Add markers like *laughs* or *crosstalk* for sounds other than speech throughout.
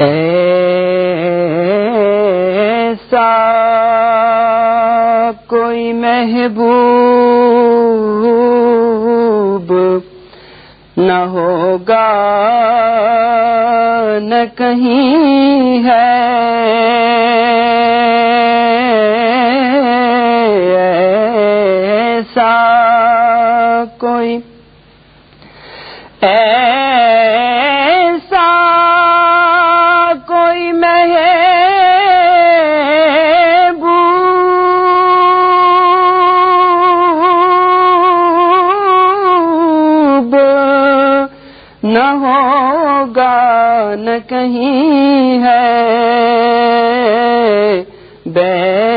ایسا کوئی محبوب نہ ہوگا نہ کہیں ہے۔ نہ کہیں ہے، بیٹھا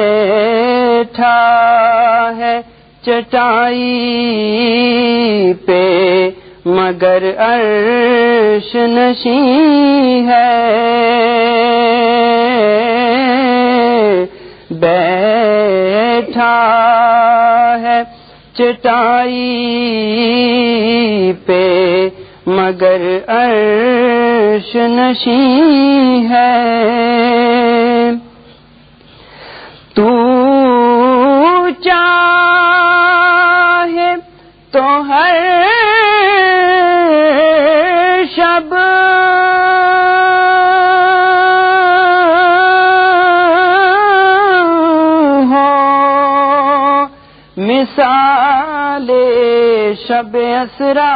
ہے چٹائی پہ، مگر عرش نشیں ہے۔ بیٹھا ہے چٹائی پہ مگر عرش نشیں ہے۔ تو چاہے تو ہر شب۔ ہو۔ مثال شب اسرا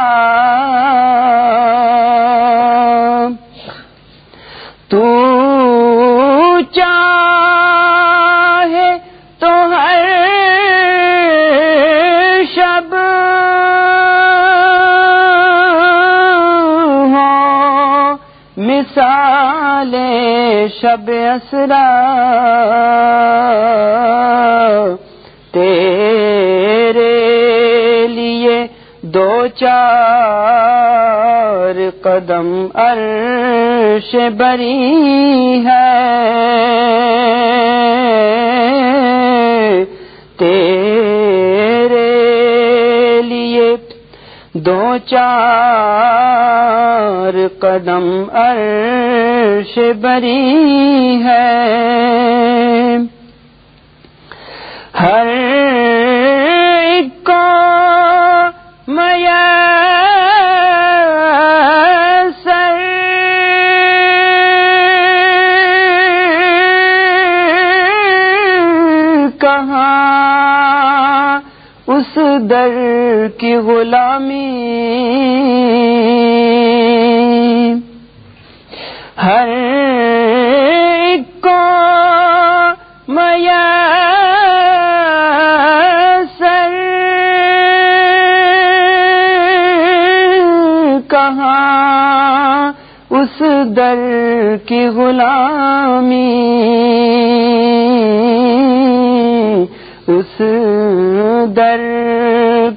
تو چاہے تو ہر شب ہو۔ مثال شب اسرا چار قدم عرش بری ہے۔ تیرے لیے دو چار قدم عرش بری ہے۔ ہر در کی غلامی ہر ایک کو میسر کہاں اس در کی غلامی اس در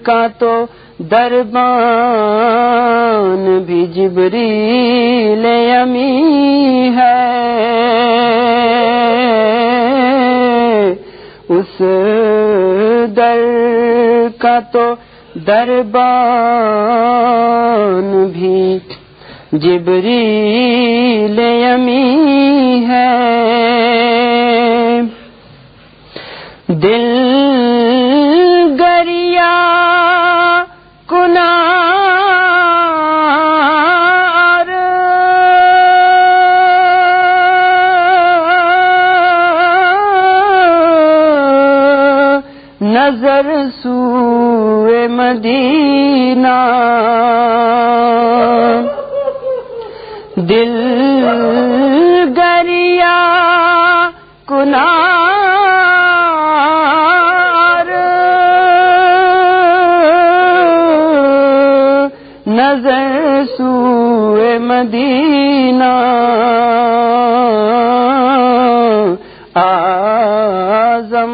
کا تو دربان بھی جبریل امی ہے۔ اس در کا تو دربان بھی جبریل امی ہے۔ نظر سوئے مدینہ۔ دل گریا کنار۔ نظر سوئے مدینہ۔ آزم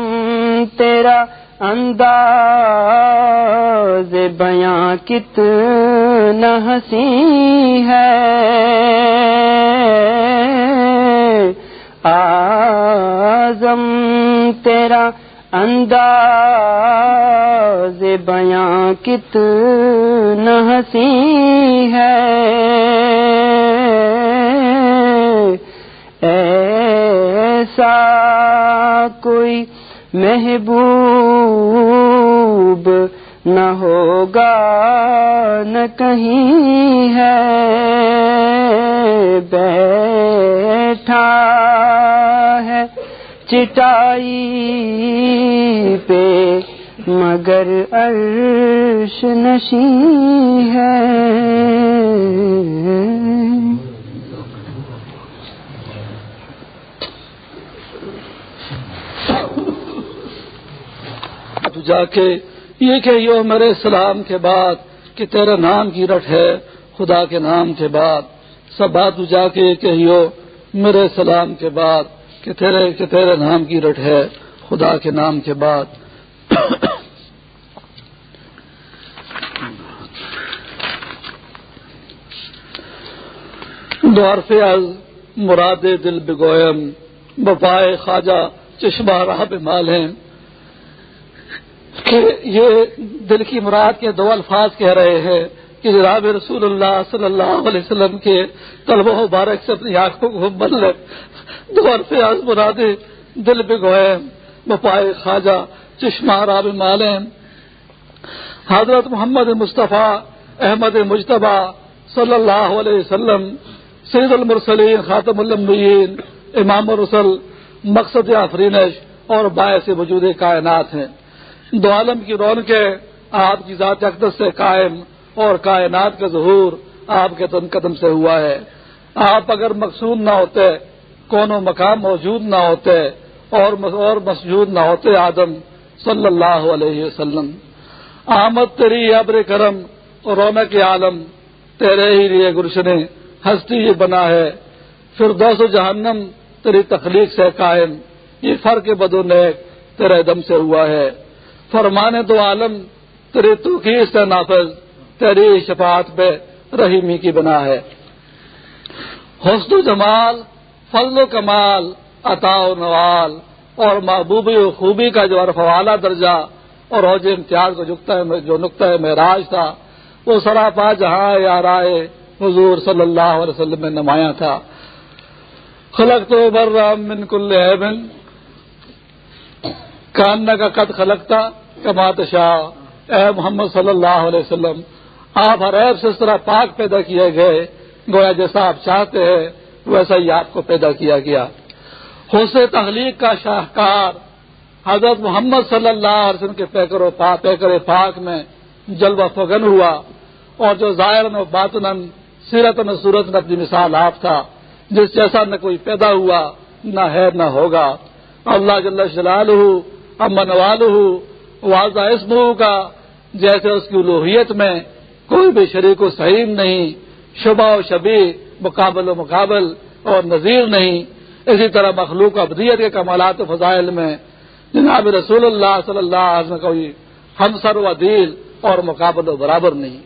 تیرا انداز بیاں کتنا ہنسی ہے۔ آزم تیرا انداز بیاں کتنا ہنسی ہے۔ سا کوئی محبوب نہ ہوگا نہ کہیں ہے۔ بیٹھا ہے چٹائی پہ مگر عرش نشی ہے۔ جا کے یہ کہ یو میرے سلام کے بعد کہ تیرا نام کی رٹ ہے، خدا کے نام کے بعد۔ سب بات جا کے کہیو میرے سلام کے بعد کہ تیرے کہ تیرے نام کی رٹ ہے، خدا کے نام کے بعد۔ دور فیاض مراد دل بگوئم بپائے خواجہ چشمہ راہ مال ہیں۔ کہ یہ دل کی مراد کے دو الفاظ کہہ رہے ہیں کہ جناب رسول اللہ صلی اللہ علیہ وسلم کے طلب و مبارک سے اپنی آنکھوں کو بن لے، دو الفاظ مراد دل بگوئے بپائے خواجہ، چشمہ راب مالین۔ حضرت محمد مصطفیٰ احمد مشتبہ صلی اللہ علیہ وسلم، سید المرسلین، خاتم المبین امام الرسل، مقصد آفرینش اور باعث وجود کائنات ہیں۔ دو عالم کی رونقیں آپ کی ذات اقدس سے قائم اور کائنات کا ظہور آپ کے تن قدم سے ہوا ہے۔ آپ اگر مقصود نہ ہوتے، کون و مقام موجود نہ ہوتے اور مسجود نہ ہوتے آدم صلی اللہ علیہ وسلم۔ آمد تری ابر کرم اور رونق عالم، تیرے ہی لیے گرشن ہستی یہ بنا ہے۔ پھر دو سو جہنم تیری تخلیق سے قائم، یہ فرق بدو نیک تیرے دم سے ہوا ہے۔ فرمانے تو عالم تیری توقیر سے نافذ، تیری شفاعت پہ رحیمی کی بنا ہے۔ حسن و جمال، فضل و کمال، عطا و نوال اور محبوبی و خوبی کا جو ارفوالا درجہ اور روز امتیاز کو جو نقطۂ معراج تھا، وہ سراپا جہاں یا رائے حضور صلی اللہ علیہ وسلم میں نمایاں تھا۔ خلق تو برام من کل بن کاننا کا قد خلقتا کمات شاہ اے محمد صلی اللہ علیہ وسلم، آپ ہر ایپ سے اس طرح پاک پیدا کیے گئے۔ گویا جیسا آپ چاہتے ہیں، ویسا ہی آپ کو پیدا کیا گیا۔ حسن تخلیق کا شاہکار حضرت محمد صلی اللہ علیہ وسلم کے پیکر و پا پیکر پاک میں جلوہ فگن ہوا۔ اور جو ظاہر و باطن سیرت و صورت میں اپنی مثال آپ تھا، جس جیسا نہ کوئی پیدا ہوا، نہ ہے نہ ہوگا۔ اللہ جل جلال امن وال واضح اسم کا، جیسے اس کی الوحیت میں کوئی بھی شریک و سعیم نہیں، شبہ و شبی مقابل و مقابل اور نظیر نہیں۔ اسی طرح مخلوق ابدیت کے کمالات و فضائل میں جناب رسول اللہ صلی اللہ علیہ وسلم کوئی ہمسر و دل اور مقابل و برابر نہیں۔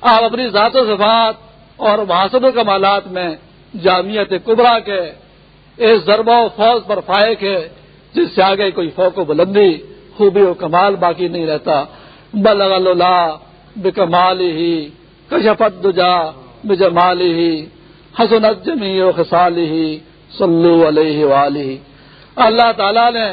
آپ اپنی ذات و صفات اور محاسب و کمالات میں جامعت قبرا کے اس ضربہ و فوج پر فائق ہے جس سے آگے کوئی فوق و بلندی خوبی و کمال باقی نہیں رہتا۔ بلغ اللہ بکمال ہی کشفت دجا بجمال ہی حسنت جمی و خسال ہی صلو علیہ وآلہ۔ اللہ تعالیٰ نے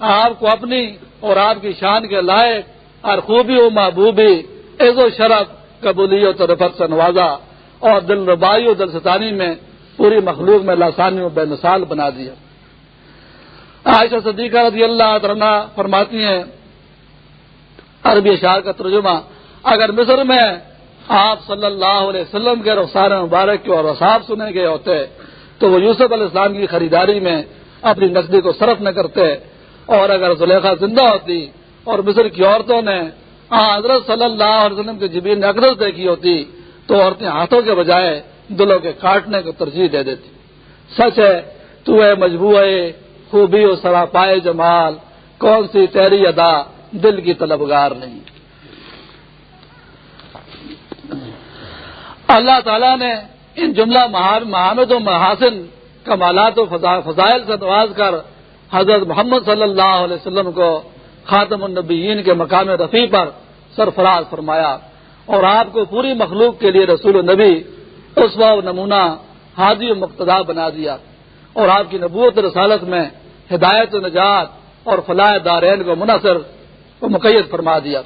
آپ کو اپنی اور آپ کی شان کے لائق اور خوبی و محبوبی، عز و شرف قبولی و طرفت سے نوازا اور دل ربائی و دل ستانی میں پوری مخلوق میں لاسانی و بے مثال بنا دیا۔ عائشہ صدیقہ رضی اللہ عنہ فرماتی ہیں، عربی اشار کا ترجمہ، اگر مصر میں آپ صلی اللہ علیہ وسلم کے رخسار مبارک کے اور رساب سنے گئے ہوتے، تو وہ یوسف علیہ السلام کی خریداری میں اپنی نقدی کو صرف نہ کرتے۔ اور اگر زلیخا زندہ ہوتی اور مصر کی عورتوں نے حضرت صلی اللہ علیہ وسلم کی جبین اقدس دیکھی ہوتی، تو عورتیں ہاتھوں کے بجائے دلوں کے کاٹنے کو ترجیح دے دیتی۔ سچ ہے، تو ہے مجبور خوبی و سراپائے جمال، کون سی تیری ادا، دل کی طلبگار نہیں۔ اللہ تعالیٰ نے ان جملہ مہانت و محاسن، کمالات و فضائل سے نواز کر حضرت محمد صلی اللہ علیہ وسلم کو خاتم النبیین کے مقام رفیع پر سرفراز فرمایا اور آپ کو پوری مخلوق کے لیے رسول النبی اس و نمونہ حادی و مقتدا بنا دیا اور آپ کی نبوت رسالت میں ہدایت و نجات اور فلاح دارین کو منحصر و مقید فرما دیا۔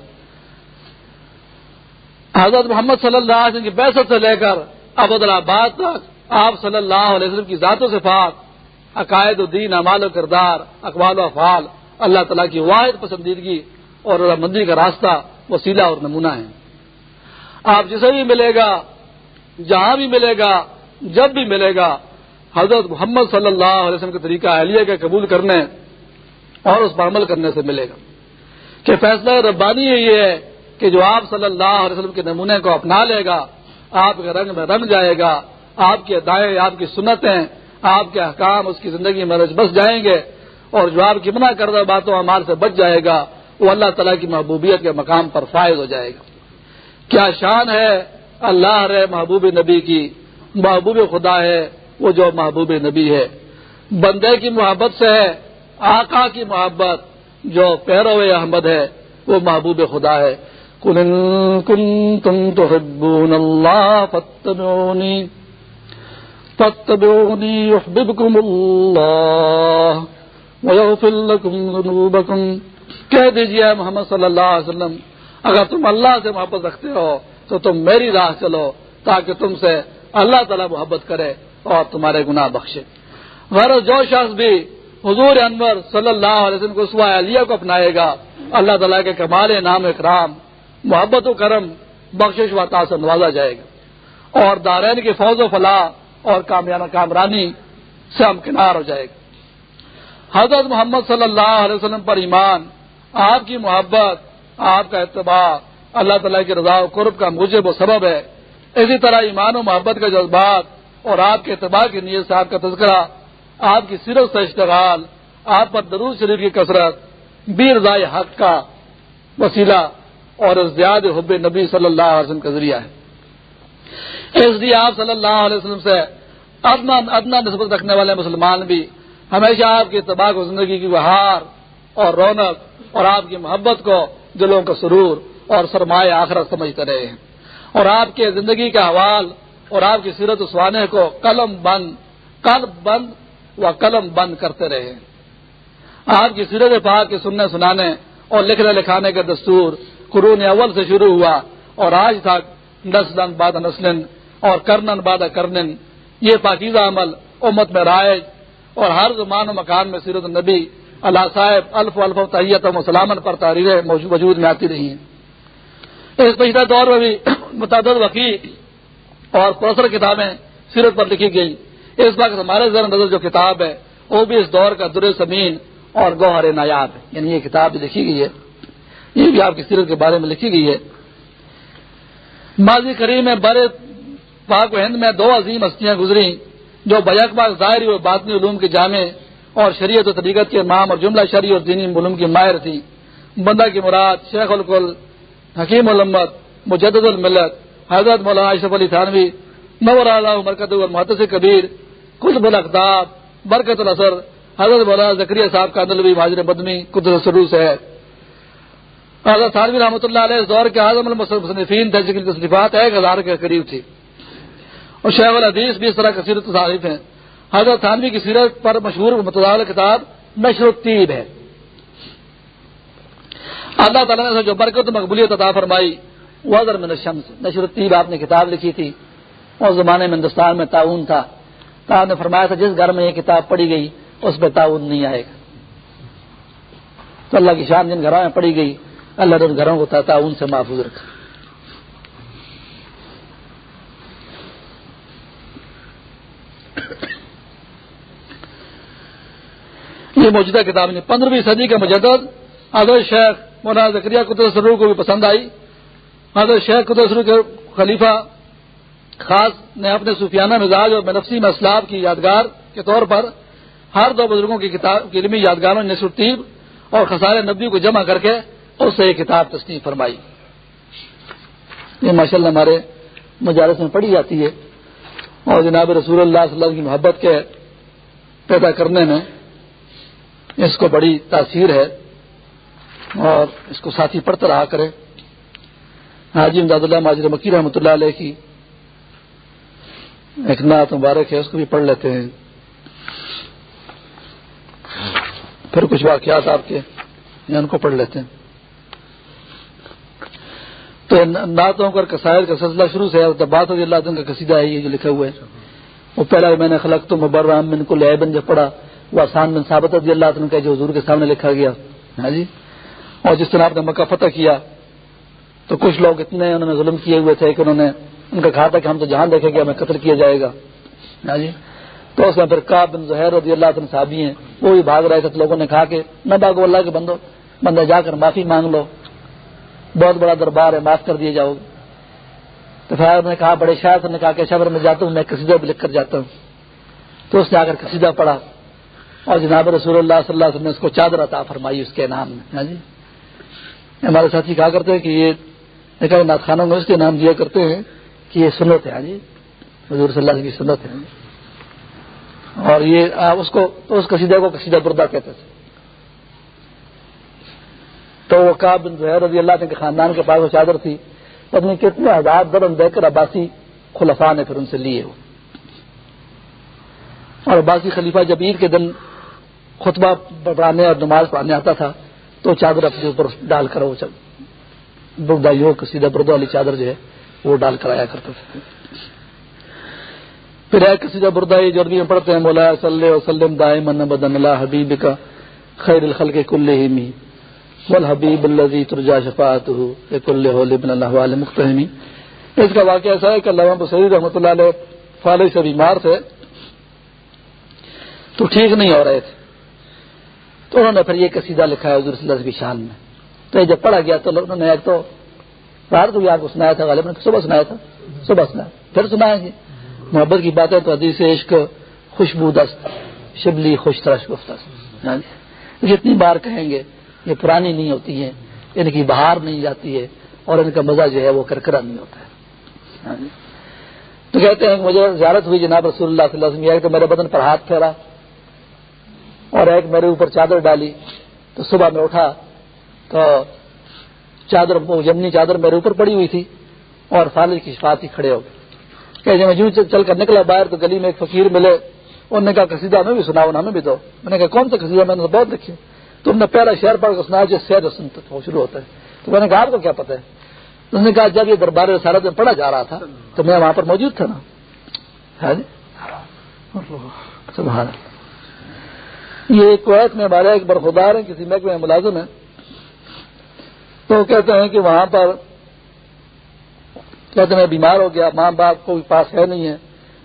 حضرت محمد صلی اللہ علیہ وسلم کی بحثت سے لے کر ابودآباد تک آپ صلی اللہ علیہ وسلم کی ذات و صفات، عقائد الدین امال و کردار، اقوال و افعال، اللہ تعالیٰ کی واحد پسندیدگی اور مندی کا راستہ وسیلہ اور نمونہ ہے آپ جسے بھی ملے گا، جہاں بھی ملے گا، جب بھی ملے گا حضرت محمد صلی اللہ علیہ وسلم کے طریقہ اہلیہ کے قبول کرنے اور اس پر عمل کرنے سے ملے گا۔ کہ فیصلہ ربانی یہ ہے کہ جو آپ صلی اللہ علیہ وسلم کے نمونے کو اپنا لے گا، آپ کے رنگ میں رنگ جائے گا، آپ کے دائیں آپ کی سنتیں، آپ کے احکام اس کی زندگی میں رج بس جائیں گے اور جو آپ کی منع کردہ باتوں امال سے بچ جائے گا، وہ اللہ تعالیٰ کی محبوبیت کے مقام پر فائز ہو جائے گا۔ کیا شان ہے اللہ رے محبوب نبی کی، محبوب خدا ہے وہ جو محبوب نبی ہے، بندے کی محبت سے ہے، آقا کی محبت، جو پیرو احمد ہے، وہ محبوب خدا ہے۔ کن تم تو اللہ فتبونی فتبونی يحببكم اللہ ويغفر لكم ذنوبكم۔ کہہ دیجیے محمد صلی اللہ علیہ وسلم، اگر تم اللہ سے محبت رکھتے ہو، تو تم میری راہ چلو، تاکہ تم سے اللہ تعالیٰ محبت کرے۔ اور تمہارے گناہ بخشے۔ غیر جو شخص بھی حضور انور صلی اللہ علیہ وسلم کو سوا علیہ کو اپنائے گا، اللہ تعالیٰ کے کمال نام اکرام، محبت و کرم بخش و سے نوازا جائے گا۔ اور دارین کی فوج و فلاح اور کامرانی سے ہم کنار ہو جائے گا۔ حضرت محمد صلی اللہ علیہ وسلم پر ایمان، آپ کی محبت، آپ کا اتباع، اللہ تعالیٰ کی رضا و قرب کا مجھے وہ سبب ہے۔ اسی طرح ایمان و محبت کا جذبات اور آپ کے اتباع کی نیت سے آپ کا تذکرہ، آپ کی صرف سے اشتغال، آپ پر درود شریف کی کثرت بیر رائے حق کا وسیلہ اور زیاد حب نبی صلی اللہ علیہ وسلم کا ذریعہ ہے۔ اس لیے آپ صلی اللہ علیہ وسلم سے ادنا ادنا نسبت رکھنے والے مسلمان بھی ہمیشہ آپ کی اتباع کو زندگی کی بہار اور رونق اور آپ کی محبت کو دلوں کا سرور اور سرمایہ آخرت سمجھتے رہے ہیں۔ اور آپ کے زندگی کا حوال اور آپ کی سیرت سوانے کو قلم بند، قلب بند و قلم بند کرتے رہے۔ آپ کی سیرت پاک کے سننے سنانے اور لکھنے لکھانے کا دستور قرون اول سے شروع ہوا اور آج تک نسل باد نسل اور کرنن باد کرنن، یہ پاکیزہ عمل امت میں رائج اور ہر زمان و مکان میں سیرت النبی اللہ صاحب الف الف تحیت و سلامت پر تحریریں وجود میں آتی رہی ہیں۔ اس پچھلے دور میں بھی متعدد وکیل اور پروسر کتابیں سیرت پر لکھی گئی اس وقت ہمارے ذرا نظر جو کتاب ہے، وہ بھی اس دور کا در سمین اور گوہر نایاب ہے۔ یعنی یہ کتاب بھی لکھی گئی ہے۔ یہ بھی آپ کی سیرت کے بارے میں لکھی گئی ہے۔ ماضی کریم میں بڑے پاک و ہند میں دو عظیم ہستیاں گزری جو بیک باغ ظاہری اور باطنی علوم کے جامع اور شریعت و طریقت کے امام اور جملہ شریع اور دینی علوم کی ماہر تھی بندہ کی مراد شیخ القل، حکیم علمت مجدد الملت حضرت مولانا اشرف علی تھانوی نور مرکز المحدث کبیر کل بلقداب برکت الاثر، حضرت مولانا ذکریہ صاحب کا نلوی ماجر بدمی قدر سروس ہے۔ حضرت تھانوی رحمۃ اللہ علیہ اس دور کے اعظم المصنفین تھے، جن کی تصنیفات ایک ہزار کے قریب تھی۔ اور شیخ الحدیث بھی اس طرح کثیر تصاریف ہیں۔ حضرت تھانوی کی سیرت پر مشہور متضاد کتاب نشر الطیب ہے۔ اللہ تعالیٰ نے جو برکت مقبولیت عطا فرمائی وزر میں نشمس، نشر الطیب آپ نے کتاب لکھی تھی۔ اس زمانے میں ہندوستان میں تعاون تھا۔ تو آپ نے فرمایا تھا جس گھر میں یہ کتاب پڑھی گئی، اس پہ تعاون نہیں آئے گا۔ تو اللہ کی شان جن گھروں میں پڑھی گئی، اللہ نے ان گھروں کو تعاون سے محفوظ رکھا۔ یہ موجودہ کتاب نے پندرہویں صدی کے مجدد حضرت شیخ مولانا زکریہ قطر سرو کو بھی پسند آئی۔ حضرت شیخ قطر کے خلیفہ خاص نے اپنے صوفیانہ مزاج اور بنفسی میں اسلاب کی یادگار کے طور پر ہر دو بزرگوں کی کتاب کی علمی یادگاروں نے سرتیب اور خسارے نبی کو جمع کر کے اس سے یہ کتاب تسلیم فرمائی۔ یہ ماشاء اللہ ہمارے مجالس میں پڑھی جاتی ہے اور جناب رسول اللہ صلی اللہ علیہ وسلم کی محبت کے پیدا کرنے میں اس کو بڑی تاثیر ہے اور اس کو ساتھی پڑھتا رہا کرے۔ حاجی امداد اللہ ماجر مکی رحمۃ اللہ علیہ کی ایک نعت مبارک ہے، اس کو بھی پڑھ لیتے ہیں۔ پھر کچھ واقعات آپ کے ان کو پڑھ لیتے ہیں۔ تو نعتوں کا قصائد کا سلسلہ شروع سے بات ہوگی اللہ کا قصیدہ ہے، یہ جو لکھا ہوا ہے۔ وہ پہلا میں نے خلق تو مبرام بن کو لہبن جب پڑھا، وہ آسان بن ثابت رضی اللہ عنہ کا جو حضور کے سامنے لکھا گیا۔ ہاں جی؟ اور جس طرح آپ نے مکہ فتح کیا تو کچھ لوگ اتنے انہوں نے ظلم کیے ہوئے تھے کہ انہوں نے ان کا کہا تھا کہ ہم تو جہاں دیکھیں گے ہمیں قتل کیا جائے گا۔ ہاں جی۔ تو اس میں پھر کاب بن ظہیر رضی اللہ عنہ صحابی ہیں وہ بھی بھاگ رہے تھے تو لوگوں نے کہا کہ نہ باغ اللہ کے بندو بندہ جا کر معافی مانگ لو۔ بہت بڑا دربار ہے معاف کر دیے جاؤ۔ گے تو پھر نے کہا بڑے شاید نے کہا کہ شبر میں جاتا ہوں میں قصیدہ بھی لکھ کر جاتا ہوں۔ تو اس نے آ کر قصیدہ پڑھا۔ اور جناب رسول اللہ صلی اللہ علیہ وسلم نے اس کو چادر عطا فرمائی اس کے نام میں۔ ہاں جی۔ ہمارے ساتھی کہا کرتے ہیں کہ یہ نات خانوں میں اس کے نام دیا کرتے ہیں کہ یہ سنت ہے ہاں جی۔ حضور صلی اللہ علیہ کی سنت ہے۔ اور یہ اس کو تو اس قصیدہ کو قصیدہ بردا کہتے تھے۔ تو وہ کاب بن زہر رضی اللہ کے خاندان کے پاس وہ چادر تھی۔ اپنے کتنے ہزار درم دے کر عباسی خلفا نے پھر ان سے لیے۔ وہ اور عباسی خلیفہ جب عید کے دن خطبہ پڑھانے اور نماز پڑھانے آتا تھا تو چادر اپنے اوپر ڈال کر وہ چل بردائی سیدھا بردو والی چادر جو ہے وہ ڈال کر آیا کرتے تھے۔ پھر ایک سیدھا بردائی جو میں پڑھتے ہیں، مولا صلی وسلم دائم بدن اللہ حبیب کا خیر الخل کے کل ہی می حبیب الزی ترجا شفات کل لبن اللہ علیہ مختہمی اس کا واقعہ ایسا ہے کہ علامہ سعید رحمۃ اللہ علیہ فالح سے بیمار تھے۔ تو ٹھیک نہیں ہو رہے تھے۔ تو انہوں نے پھر یہ قصیدہ لکھا ہے حضور صلی اللہ کی شان میں۔ تو جب پڑھا گیا تو انہوں نے ایک تو رات کو بھی آپ کو سنایا تھا غالب نے صبح سنایا تھا۔ صبح سنایا۔ پھر سنائیں گے۔ محبت کی باتیں تو حدیث عشق، خوشبو دست، شبلی، خوش ترش، گفت ہاں جی؟ جتنی بار کہیں گے، یہ پرانی نہیں ہوتی ہے ان کی بہار نہیں جاتی ہے اور ان کا مزہ جو ہے وہ کرکرا نہیں ہوتا ہے۔ ہاں جی۔ تو کہتے ہیں مجھے زیارت ہوئی جناب رسول اللہ صلی اللہ علیہ وسلم تو میرے بدن پر ہاتھ پھیرا اور ایک میرے اوپر چادر ڈالی تو صبح میں اٹھا۔ چادر جمنی چادر میرے اوپر پڑی ہوئی تھی اور فالج کی شفاعت ہی کھڑے ہو گئے۔ کہ جب چل کر نکلا باہر تو گلی میں ایک فقیر ملے۔ انہوں نے کہا، قصیدہ ہمیں بھی سنا ہمیں بھی دو۔ میں نے کہا، کون سا قصیدہ؟ میں نے بہت لکھی۔ تم نے پہلا شہر پڑھ کر سنا جس شہر شروع ہوتا ہے۔ تو میں نے کہا، آپ کو کیا پتا ہے؟ اس نے کہا، جب یہ دربار سارا دن پڑھا جا رہا تھا، تو میں وہاں پر موجود تھا نا۔ ہاں جی؟ سبحان یہ کویت میں ہمارے ایک برخودار ہیں، کسی محکمے میں ملازم ہے تو کہتے ہیں کہ وہاں پر کہتے میں بیمار ہو گیا، ماں باپ کو پاس ہے نہیں ہے،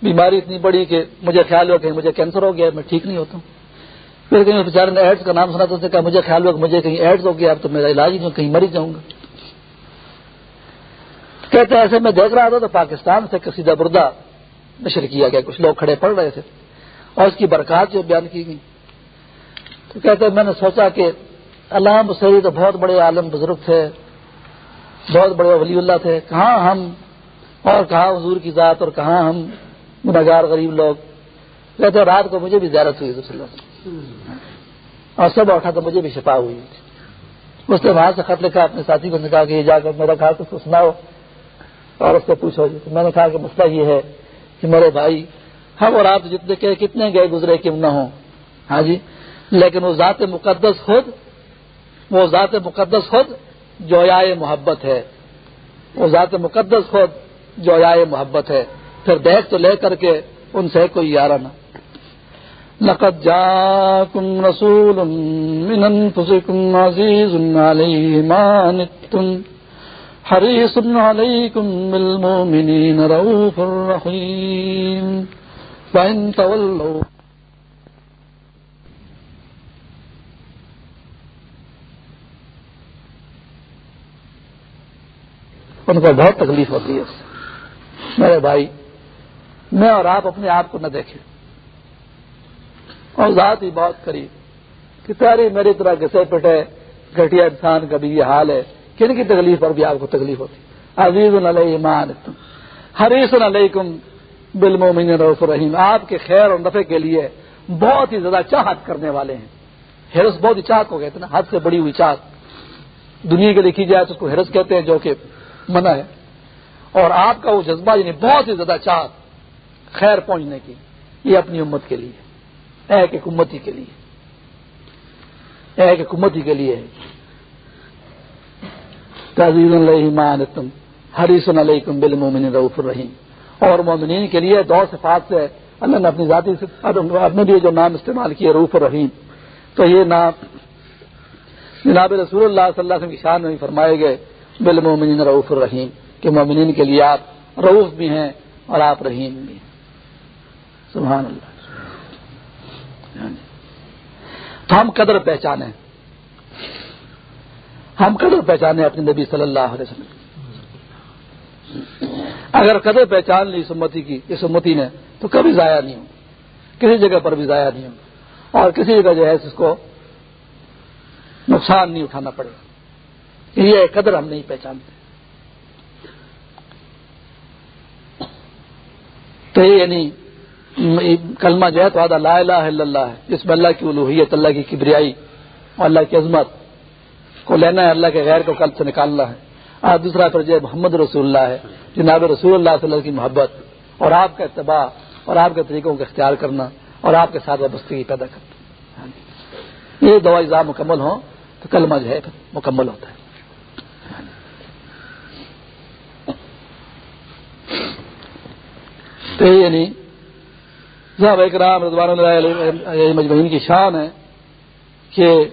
بیماری اتنی بڑی کہ مجھے خیال ہوا کہ مجھے کینسر ہو گیا، میں ٹھیک نہیں ہوتا ہوں۔ پھر کہیں بیچارے نے ایڈس کا نام سنا تو اس نے کہا، مجھے خیال ہوا کہ مجھے کہیں ایڈس ہو گیا، اب تو میرا علاج نہیں، کہیں مری جاؤں گا۔ کہتے ہیں، ایسے میں دیکھ رہا تھا تو پاکستان سے قصیدہ بردہ نشر کیا گیا، کچھ لوگ کھڑے پڑ رہے تھے اور اس کی برکات جو بیان کی گئی۔ تو کہتے ہیں، میں نے سوچا کہ علام سعید تو بہت بڑے عالم بزرگ تھے، بہت بڑے ولی اللہ تھے۔ کہاں ہم؟ اور کہاں حضور کی ذات اور کہاں ہم؟ گناگار غریب لوگ۔ کہتے ہیں، رات کو مجھے بھی زیارت ہوئی اور سب اٹھا تو مجھے بھی شفا ہوئی۔ اس نے وہاں سے خط لکھا، اپنے ساتھی کو کہا کہ یہ جا کر میرا کہا کو سناؤ۔ اور اس سے پوچھو جی میں نے کہا کہ مسئلہ یہ ہے کہ میرے بھائی، ہم اور آپ جتنے کہ کتنے گئے گزرے کیوں نہ ہوں؟ ہاں جی لیکن وہ ذات مقدس خود وہ ذات مقدس خود جویائے محبت ہے۔ وہ ذات مقدس خود جویائے محبت ہے۔ پھر دیکھ تو لے کر کے ان سے کوئی یارہ نہ۔ لقد جاءكم رسول من انفسكم عزيز عليه ما عنتم حريص عليكم بالمؤمنين رؤوف رحيم فإن تولوا ان کو بہت تکلیف ہوتی ہے۔ میرے بھائی، میں اور آپ اپنے آپ کو نہ دیکھیں۔ اور ذات ہی بہت قریب۔ کہ پیاری میری طرح گسے پٹے گٹیا انسان کا بھی یہ حال ہے۔ کن کی تکلیف پر بھی آپ کو تکلیف ہوتی؟ عزیز علیہ ایمان حریص علیکم بالمومن رف الرحیم۔ آپ کے خیر اور نفع کے لیے بہت ہی زیادہ چاہت کرنے والے ہیں۔ ہرس بہت ہی چاہت ہو گئے تھے نا، حد سے بڑی ہوئی چاہت۔ دنیا کے دیکھی جائے تو اس کو ہرس کہتے ہیں جو کہ منع ہے۔ اور آپ کا وہ جذبہ یعنی بہت ہی زیادہ چاہت، خیر پہنچنے کی، یہ اپنی امت کے لیے ایک ایک امتی کے لیے۔ ایک حکومتی کے لیے تعزیز اللہ تم حریصن علیکم بالمومن رعف الرحیم۔ اور مومنین کے لیے دو صفات سے اللہ نے اپنی ذاتی اپنے لیے جو نام استعمال کیے روف الرحیم۔ تو یہ نام جناب رسول اللہ صلی اللہ علیہ وسلم کی شان میں فرمائے گئے۔ بالمومنین رعف الرحیم، کہ مومنین کے لیے آپ روف بھی ہیں اور آپ رحیم بھی ہیں۔ سبحان اللہ۔ ہاں جی۔ تو ہم قدر پہچانے ہم قدر پہچانے اپنے نبی صلی اللہ علیہ وسلم۔ اگر قدر پہچان لی اس امتی کی اس امتی نے، تو کبھی ضائع نہیں ہوں۔ کسی جگہ پر بھی ضائع نہیں ہوں۔ اور کسی جگہ جو ہے اس کو نقصان نہیں اٹھانا پڑے۔ گا یہ قدر ہم نہیں پہچانتے۔ تو یعنی کلمہ جو ہے تو آدھا لا الہ الا اللہ ہے، جس میں اللہ کی الوحیت اللہ کی کبریائی اور اللہ کی عظمت کو لینا ہے، اللہ کے غیر کو قلب سے نکالنا ہے۔ اور دوسرا پھر جو محمد رسول اللہ ہے، جناب رسول اللہ صلی اللہ کی محبت اور آپ کا اتباع اور آپ کے طریقوں کا اختیار کرنا اور آپ کے ساتھ وابستگی پیدا کرنا۔ یہ دو اجزاء مکمل ہوں تو کلمہ جو ہے مکمل ہوتا ہے۔ تو یعنی صاحب اکرام رضوان اللہ مجمعین کی شان ہے کہ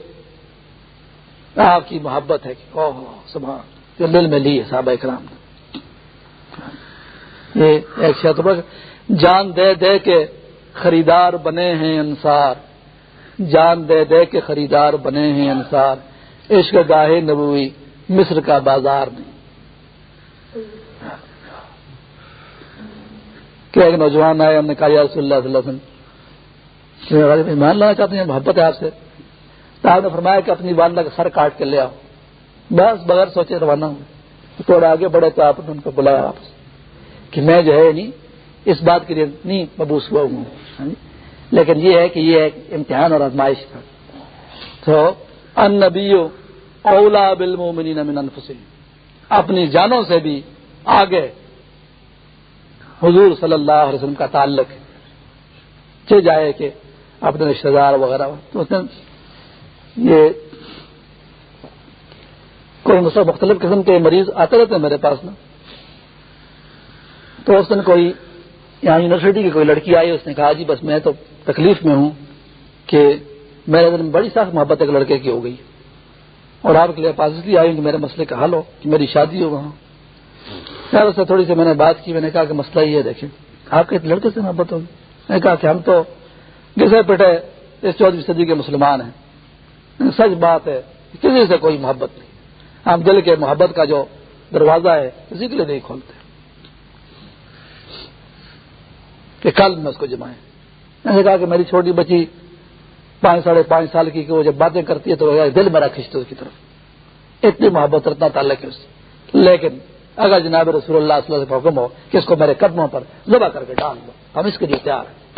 آپ کی محبت ہے کہ سبحان جو دل میں لی ہے صاحب اکرام نے۔ یہ ایک شخص جان دے دے کے خریدار بنے ہیں انصار۔ جان دے دے کے خریدار بنے ہیں انصار۔ عشق گاہے نبوی مصر کا بازار نہیں۔ کہ ایک نوجوان آئے ہم نے کہا، یا رسول اللہ صلی اللہ علیہ وسلم۔ مان لانا چاہتے ہیں، محبت ہے آپ سے۔ تو آپ نے فرمایا کہ اپنی والدہ کا سر کاٹ کے لے آؤ۔ بس بغیر سوچے روانہ ہوں۔ تھوڑا آگے بڑھے تو آپ نے ان کو بلایا آپ کہ میں جو ہے نہیں اس بات کے لیے نہیں مبوس ہوا ہوں۔ یعنی لیکن یہ ہے کہ یہ ایک امتحان اور آزمائش تھا۔ تو ان نبیو اولا بالمومنین من انفسهم اپنی جانوں سے بھی آگے حضور صلی اللہ علیہ وسلم کا تعلق ہے۔ چل جائے کہ اپنے رشتے دار وغیرہ تو اس نے یہ کوئی مختلف قسم کے مریض آتے رہتے ہیں میرے پاس نا۔ تو اس دن کوئی یہاں یونیورسٹی کی کوئی لڑکی آئی، اس نے کہا جی بس میں تو تکلیف میں ہوں کہ میرے دن بڑی سخت محبت ایک لڑکے کی ہو گئی اور آپ کے لیے پاس اس لیے آئی کہ میرے مسئلے کا حل ہو، کہ میری شادی ہو وہاں۔ خیر اس سے تھوڑی سی میں نے بات کی، میں نے کہا کہ مسئلہ یہ ہے، دیکھیں۔ آپ کے لڑکے سے محبت ہوگی۔ میں نے کہا کہ ہم تو گسے پٹے اس چودہویں صدی کے مسلمان ہیں۔ سچ بات ہے، کسی سے کوئی محبت نہیں۔ ہم دل کے محبت کا جو دروازہ ہے، اسی کے لیے نہیں کھولتے۔ کہ کل میں اس کو جمائیں۔ میں نے کہا کہ میری چھوٹی بچی پانچ ساڑھے پانچ سال کی کہ وہ جب باتیں کرتی ہے تو دل میرا کھینچتے اس کی طرف۔ اتنی محبت اتنا تعلق ہے اس لیکن اگر جناب رسول اللہ صلی اللہ علیہ وسلم حکم ہو کہ اس کو میرے قدموں پر ذبح کر کے ڈال دو، ہم اس کے لیے تیار ہیں۔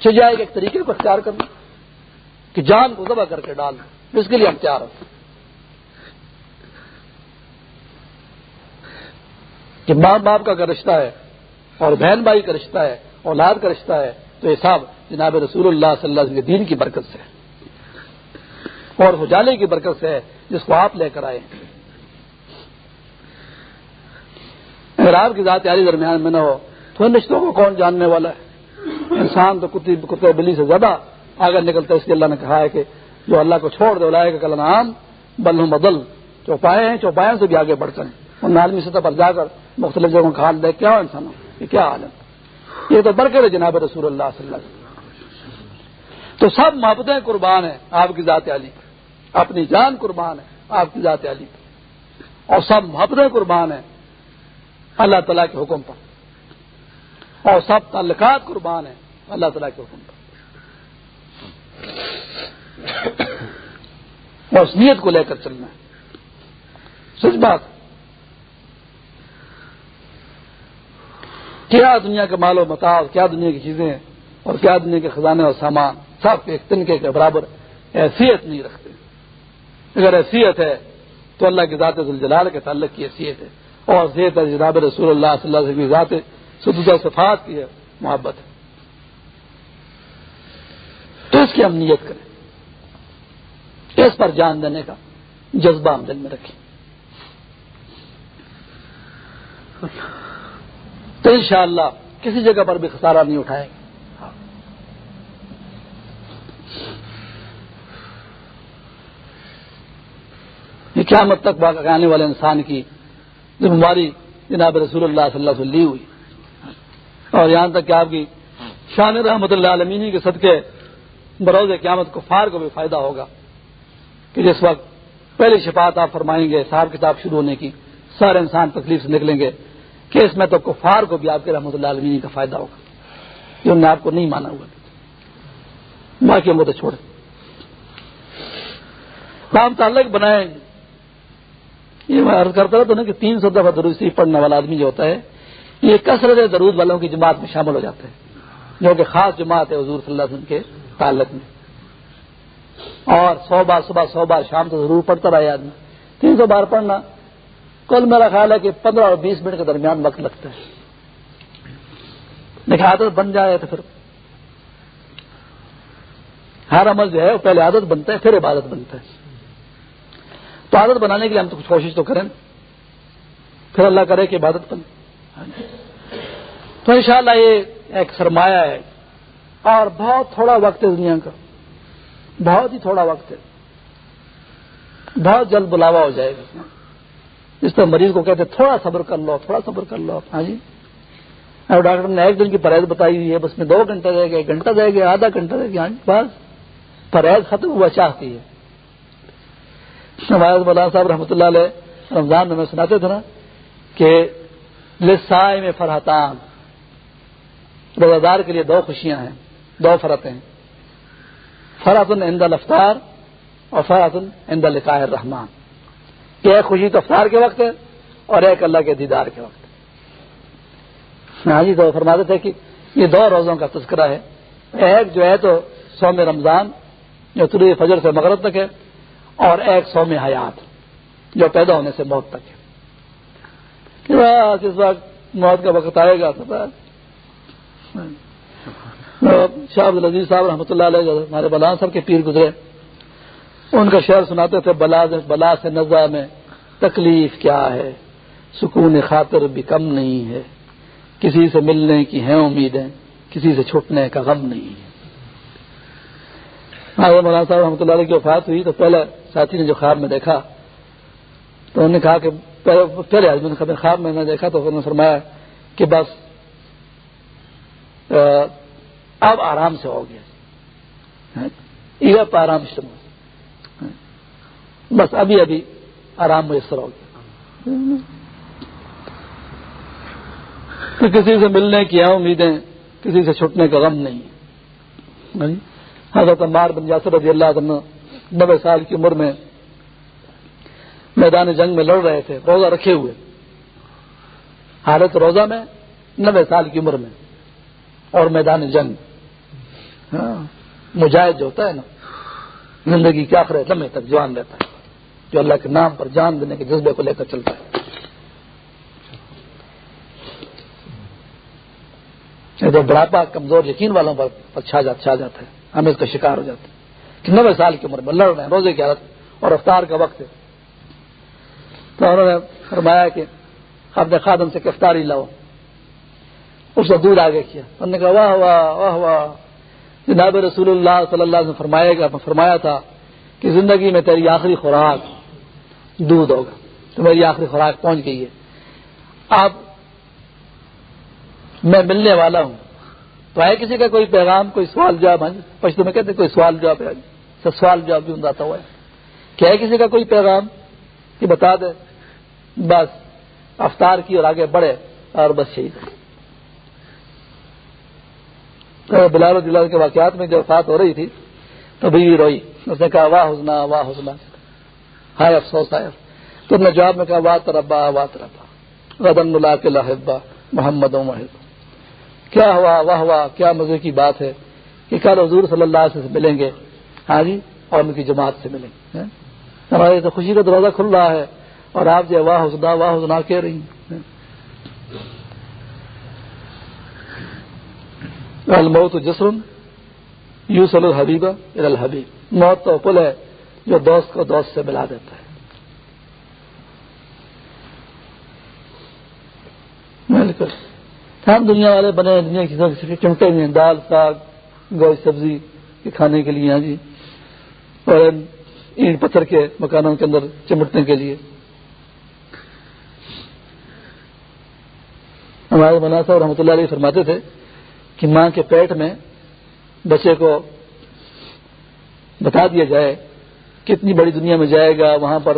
چجائے ایک طریقے کو اختیار کرنا، کہ جان کو ذبح کر کے ڈال دو، اس کے لیے ہم تیار ہیں۔ کہ ماں باپ کا رشتہ ہے، اور بہن بھائی کا رشتہ ہے، اولاد کا رشتہ ہے، تو یہ سب جناب رسول اللہ صلی اللہ علیہ وسلم کے دین کی برکت سے اور اجالے کی برکت سے ہے، جس کو آپ لے کر آئے اگر آپ کی ذات یاری درمیان میں نہ ہو، تو ان رشتوں کو کون جاننے والا ہے؟ انسان تو کتے بلی سے زیادہ آگے نکلتا ہے۔ اس لیے اللہ نے کہا ہے کہ جو اللہ کو چھوڑ دے لائے گا کل نام بل بدل چوپائے ہیں چوپاوں سے بھی آگے بڑھ کر ان عالمی سطح پر جا کر مختلف جگہوں کا حال دیکھ، کیا ہو انسانوں؟ یہ کیا حال ہے یہ تو برکر ہے جناب رسول اللہ صلی اللہ علیہ وسلم۔ تو سب محبتیں قربان ہیں، آپ کی ذات علی اپنی جان قربان ہے، آپ کی ذات علی اور سب محبتیں قربان ہیں۔ اللہ تعالیٰ کے حکم پر۔ اور سب تعلقات قربان ہیں اللہ تعالیٰ کے حکم پر۔ اور اس نیت کو لے کر چلنا ہے۔ سچ بات۔ کیا دنیا کے مال و متا کیا دنیا کی چیزیں اور کیا دنیا کے خزانے اور سامان، سب ایک تنکے کے برابر حیثیت نہیں رکھتے۔ اگر حیثیت ہے تو اللہ کی ذات الجلال کے تعلق کی حیثیت ہے۔ اور زیت جناب رسول اللہ صلی اللہ علیہ ذات سدہ صفات کی ہے، محبت ہے۔ تو اس کی ہم نیت کریں۔ اس پر جان دینے کا جذبہ ہم دل میں رکھیں۔ تو انشاءاللہ کسی جگہ پر بھی خسارہ نہیں اٹھائیں گے یہ قیامت تک آنے والے انسان کی ذمہ داری جناب رسول اللہ صلی اللہ سے لی ہوئی۔ اور یہاں تک کہ آپ کی شان رحمت اللہ عالمینی کے صدقے بروز قیامت کفار کو بھی فائدہ ہوگا کہ جس وقت پہلی شفاعت آپ فرمائیں گے صاحب کتاب شروع ہونے کی، سارے انسان تکلیف سے نکلیں گے کہ اس میں تو کفار کو بھی آپ کے رحمۃ اللہ عالمینی کا فائدہ ہوگا۔ جو نے آپ کو نہیں مانا ہوا۔ باقی ہم تو چھوڑے کام تعلق بنائیں۔ یہ میں عرض کرتا رہتا کہ تین سو دفعہ درود شریف پڑھنے والا آدمی جو ہوتا ہے، یہ کثرت درود والوں کی جماعت میں شامل ہو جاتا ہے، جو کہ خاص جماعت ہے حضور صلی اللہ علیہ وسلم کے تعلق میں۔ اور سو بار صبح سو بار شام تو ضرور پڑھتا رہا آدمی۔ تین سو بار پڑھنا، کل میرا خیال ہے کہ پندرہ اور بیس منٹ کے درمیان وقت لگتا ہے۔ لیکن عادت بن جائے تو پھر ہر عمل جو ہے وہ پہلے عادت بنتا ہے، پھر عبادت بنتا ہے۔ تو عادت بنانے کے لیے ہم تو کچھ کوشش تو کریں۔ پھر اللہ کرے کہ عبادت بنے تو انشاءاللہ یہ ایک سرمایہ ہے۔ اور بہت تھوڑا وقت ہے دنیا کا۔ بہت ہی تھوڑا وقت ہے۔ بہت جلد بلاوا ہو جائے گا۔ اس طرح مریض کو کہتے تھوڑا صبر کر لو، تھوڑا صبر کر لو۔ ہاں جی۔ اور ڈاکٹر نے ایک دن کی پرہیز بتائی ہوئی ہے، بس میں دو گھنٹہ رہ گیا ایک گھنٹہ رہ گیا، آدھا گھنٹہ رہ گیا۔ ہاں جی، بس۔ پرہیز ختم ہوا، چاہتی ہے۔ نواز مولانا صاحب رحمۃ اللہ علیہ رمضان میں سناتے تھے نا کہ لسائے میں فرحتان۔ روزہ دار کے لیے دو خوشیاں ہیں، دو فرتیں فرحت عند الفطار اور فرحت عند لقاء الرحمان یہ ایک خوشی تو افطار کے وقت ہے اور ایک اللہ کے دیدار کے وقت۔ ہاں جی تو فرماتے تھے کہ یہ دو روزوں کا تذکرہ ہے۔ ایک جو ہے تو سوم رمضان، جو طلوع فجر سے مغرب تک ہے۔ اور ایک سوم حیات جو پیدا ہونے سے موت تک ہے۔ جس وقت موت کا وقت آئے گا شاہ عبد العزیز صاحب رحمۃ اللہ علیہ ہمارے بلان صاحب کے پیر گزرے، ان کا شعر سناتے تھے، بلا بلا سے نظر میں تکلیف کیا ہے؟ سکون خاطر بھی کم نہیں ہے۔ کسی سے ملنے کی ہیں امیدیں، کسی سے چھوٹنے کا غم نہیں ہے۔ مولانا صاحب رحمۃ اللہ علیہ کی وفات ہوئی تو پہلے ساتھی نے جو خواب میں دیکھا، تو انہوں نے کہا کہ پہلے آدمی نے خواب میں نے دیکھا، تو انہوں نے فرمایا کہ بس اب آرام سے ہو گیا۔ ہاں، یہ آرام سے بس ابھی ابھی آرام میسر ہو گیا۔ کہ کسی سے ملنے کی امیدیں، کسی سے چھٹنے کا غم نہیں۔ ہے حضرت عمار بن یاسر رضی اللہ عنہ نبے سال کی عمر میں میدان جنگ میں لڑ رہے تھے، روزہ رکھے ہوئے۔ حالت روزہ میں نبے سال کی عمر میں اور میدان جنگ۔ ہاں، مجاہد جو ہوتا ہے نا، زندگی کیا کرے لمحے تک جوان رہتا ہے، جو اللہ کے نام پر جان دینے کے جذبے کو لے کر چلتا ہے۔ تو بڑھاپا، کمزور یقین والوں پر چھا جاتا ہے ہم اس کا شکار ہو جاتے ہیں نوے سال کی عمر میں لڑ رہے ہیں، روزے کی حالت اور افطار کا وقت ہے۔ تو انہوں نے فرمایا کہ اپنے خادم سے کفتاری لاؤ۔ اس کو دودھ آگے کیا۔ انہوں نے کہا، واہ واہ واہ واہ۔ جناب رسول اللہ صلی اللہ علیہ فرمایا گا، فرمایا تھا کہ زندگی میں تیری آخری خوراک دودھ ہوگا۔ تو میری آخری خوراک پہنچ گئی ہے۔ اب میں ملنے والا ہوں۔ تو ہے کسی کا کوئی پیغام، کوئی سوال جواب؟ ہاں جی، پشتو میں کہتے کوئی سوال جواب ہے؟ سب سوال جواب بھی ہوں ہوا ہے۔ کیا ہے کسی کا کوئی پیغام کہ بتا دے؟ بس، افطار کی اور آگے بڑھے اور بس شہید بلال و کے واقعات میں جب بات ہو رہی تھی، تو بھی روئی۔ اس نے کہا، واہ حسنا واہ حسنا۔ ہائے افسوس آئے تو نے جواب میں کہا واہ تربا واہ تربا ردن اللہ کے لاہبا محمد و محب۔ کیا ہوا؟ واہ ہوا کیا مزے کی بات ہے کہ کل حضور صلی اللہ علیہ سے ملیں گے۔ ہاں جی اور ان کی جماعت سے ملیں گے ہمارے تو خوشی کا دروازہ کھل رہا ہے، اور آپ جو واہ حسنا واہ حسنا کہہ رہی ہیں الموت جسرن یو سل الحبیبہ الحبیب، موت تو پل ہے جو دوست کو دوست سے ملا دیتا ہے۔ ہم دنیا والے بنے دنیا کی چمٹے ہوئے ہیں، دال، ساگ، گوشت، سبزی کے کھانے کے لیے ہاں جی۔ اور اینٹ پتھر کے مکانوں کے اندر چمٹنے کے لیے۔ ہمارے مولانا صاحب رحمۃ اللہ علیہ فرماتے تھے کہ ماں کے پیٹ میں بچے کو بتا دیا جائے کتنی بڑی دنیا میں جائے گا، وہاں پر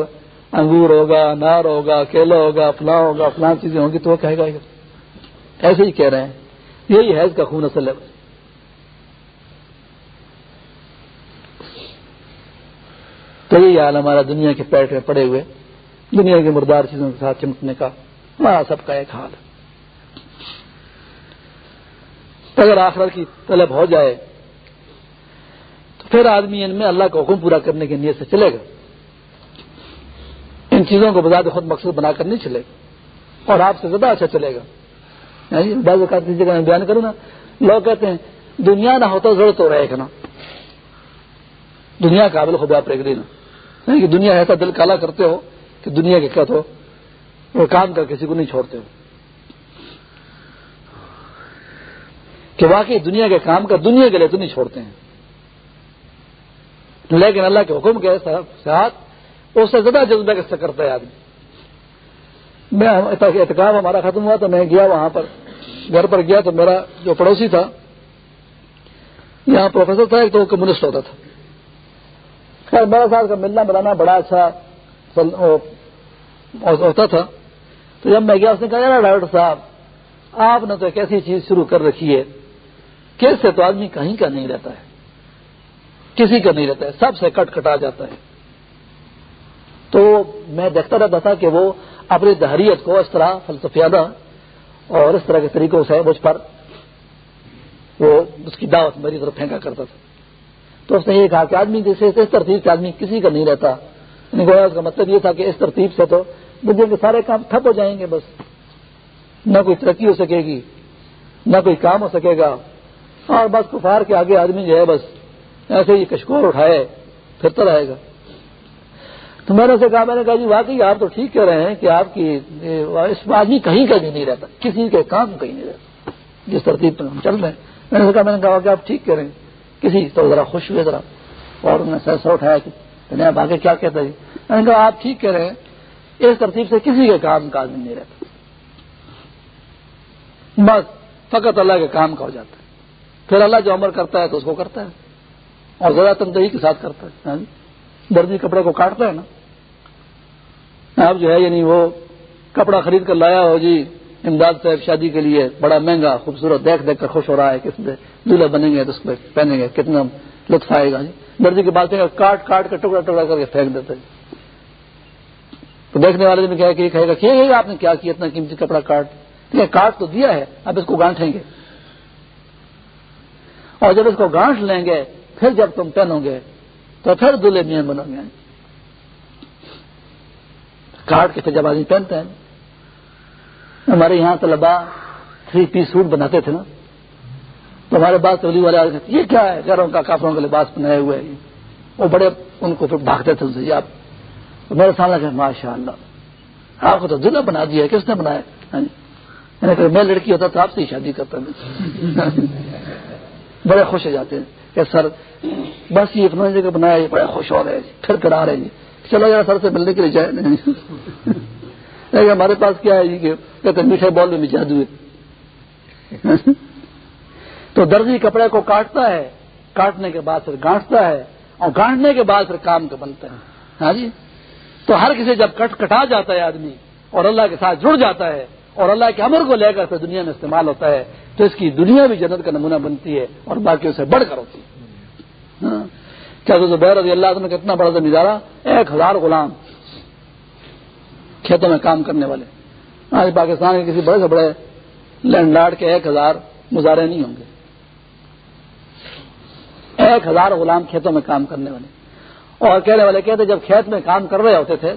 انگور ہوگا، انار ہوگا، کیلا ہوگا، فلاں ہوگا، فلاں چیزیں ہوں گی تو وہ کہے گا، ایسے ہی کہہ رہے ہیں۔ یہی ہے اس کا خون اصل ہے۔ تو یہی حال ہمارا دنیا کے پیٹ میں پڑے ہوئے، دنیا کے مردار چیزوں کے ساتھ چمٹنے کا ہمارا سب کا ایک حال ہے۔ اگر آخر کی طلب ہو جائے، تو پھر آدمی ان میں اللہ کا حکم پورا کرنے کی نیت سے چلے گا۔ ان چیزوں کو بذات خود مقصد بنا کر نہیں چلے گا۔ اور آپ سے زیادہ اچھا چلے گا۔ یعنی بعض اوقات جگہ میں بیان کروں نا، لوگ کہتے ہیں، دنیا نہ ہوتا ضرورت ہو رہے گا نا۔ دنیا قابل خدا پریگری نا کہ دنیا ایسا دل کالا کرتے ہو کہ دنیا کے کیا تو وہ کام کر کسی کو نہیں چھوڑتے ہو۔ کہ واقعی دنیا کے کام کا دنیا کے لیے تو نہیں چھوڑتے ہیں۔ لیکن اللہ کے حکم کے ساتھ اس سے زیادہ جذبہ کس سے کرتا ہے آدمی؟ میں احتکاب ہمارا ختم ہوا تو میں گیا وہاں پر۔ گھر پر گیا تو میرا جو پڑوسی تھا، یہاں پروفیسر تھا، ایک تو وہ کمیونسٹ ہوتا تھا۔ خیر میرے ساتھ کا ملنا ملانا بڑا اچھا ہوتا تھا۔ تو جب میں گیا، اس نے کہا ڈاکٹر صاحب، آپ نے تو ایک ایسی چیز شروع کر رکھی ہے۔ کس سے تو آدمی کہیں کا نہیں رہتا ہے۔ کسی کا نہیں رہتا ہے۔ سب سے کٹ کٹا جاتا ہے۔ تو میں دیکھتا رہتا تھا کہ وہ اپنی دہریت کو اس طرح فلسفیانہ اور اس طرح کے طریقوں سے مجھ پر وہ اس کی دعوت میری طرف پھینکا کرتا تھا۔ تو اس نے یہ کہا کہ آدمی جیسے اس ترتیب سے آدمی کسی کا نہیں رہتا۔ یعنی گویا اس کا مطلب یہ تھا کہ اس ترتیب سے تو دنیا کے سارے کام ٹھپ ہو جائیں گے بس۔ نہ کوئی ترقی ہو سکے گی، نہ کوئی کام ہو سکے گا۔ اور بس کفار کے آگے آدمی جو ہے بس ایسے ہی کشکور اٹھائے، پھرتا رہے گا۔ تو میں نے اسے کہا، میں نے کہا جی واقعی آپ تو ٹھیک کہہ رہے ہیں کہ آپ کی اس آدمی کہیں کا بھی نہیں رہتا، کسی کے کام کہیں نہیں رہتا، جس ترتیب پر ہم چل رہے ہیں۔ میں نے کہا، میں نے کہا کہ آپ ٹھیک کہہ رہے ہیں۔ کسی تو ذرا خوش ہوئے ذرا۔ اور انہوں نے سر سر اٹھایا کہ آپ آگے کیا کہتا جی؟ میں نے کہا آپ ٹھیک کہہ رہے ہیں، اس ترتیب سے کسی کے کام کا آدمی نہیں رہتا۔ بس فقط اللہ کے کام کا ہو جاتا ہے۔ پھر اللہ جو عمر کرتا ہے تو اس کو کرتا ہے۔ اور زیادہ تندہی کے ساتھ کرتا ہے۔ ہاں جی؟ درجی کپڑے کو کاٹتا ہے نا۔ اب جو ہے یعنی وہ کپڑا خرید کر لایا ہو جی امداد صاحب شادی کے لیے بڑا مہنگا، خوبصورت، دیکھ دیکھ کر خوش ہو رہا ہے کس میں دلہا بنیں گے تو اس میں پہنیں گے، کتنا لطف آئے گا جی۔ درجی کے بعد کاٹ کاٹ کر ٹکڑا ٹکڑا کر کے پھینک دیتے ہیں۔ تو دیکھنے والے نے کہا کہ کہے گا کہ آپ نے کیا کیا اتنا قیمتی کپڑا کاٹ؟ کاٹ تو دیا ہے، اب اس کو گانٹیں گے۔ اور جب اس کو گانٹ لیں گے، پھر جب تم پہنو گے، تو پھر دلہے میاں بنو گے۔ کاٹ کے پھر جب آدمی پہنتے ہیں ہمارے یہاں طلبا تھری پیس سوٹ بناتے تھے نا۔ تو ہمارے بعد تولی والے یہ کیا ہے؟ گھروں کا، کافروں کا لباس بنائے ہوئے ہیں۔ وہ بڑے، ان کو پھر بھاگتے تھے ان سے آپ۔ میرے سامنے کہ ماشاء اللہ آپ کو تو دلہا بنا دیا کس نے بنایا؟ ہاں جی۔ میں لڑکی ہوتا تو آپ سے ہی شادی کرتا *laughs* بڑے خوش ہو جاتے ہیں کہ سر، بس یہ اتنا جگہ بنایا، یہ بڑے خوش ہو رہے ہیں۔ پھر کرا رہے ہیں۔ چلو یار، سر سے ملنے کے لیے جائے۔ *laughs* نہیں، ہمارے پاس کیا ہے جی کہ کہتے میٹھے بال میں جادو ہے۔ *laughs* تو درجی کپڑے کو کاٹتا ہے، کاٹنے کے بعد پھر گانٹتا ہے اور گانٹنے کے بعد پھر کام کا بنتا ہے۔ ہاں جی؟ تو ہر کسی جب کٹ کٹا جاتا ہے آدمی اور اللہ کے ساتھ جڑ جاتا ہے اور اللہ کے امر کو لے کر پھر دنیا میں استعمال ہوتا ہے، تو اس کی دنیا بھی جنت کا نمونہ بنتی ہے اور باقی اسے بڑھ کر ہوتی ہے۔ ہاں؟ کیا زبیر رضی اللہ نے کتنا بڑا زمیندارہ ایک ہزار غلام۔ کھیتوں میں کام کرنے والے۔ آج پاکستان کے کسی بڑے سے بڑے لینڈ لارڈ کے ایک ہزار مظاہرے نہیں ہوں گے۔ ایک ہزار غلام کھیتوں میں کام کرنے والے۔ اور کہنے والے کہتے جب کھیت میں کام کر رہے ہوتے تھے،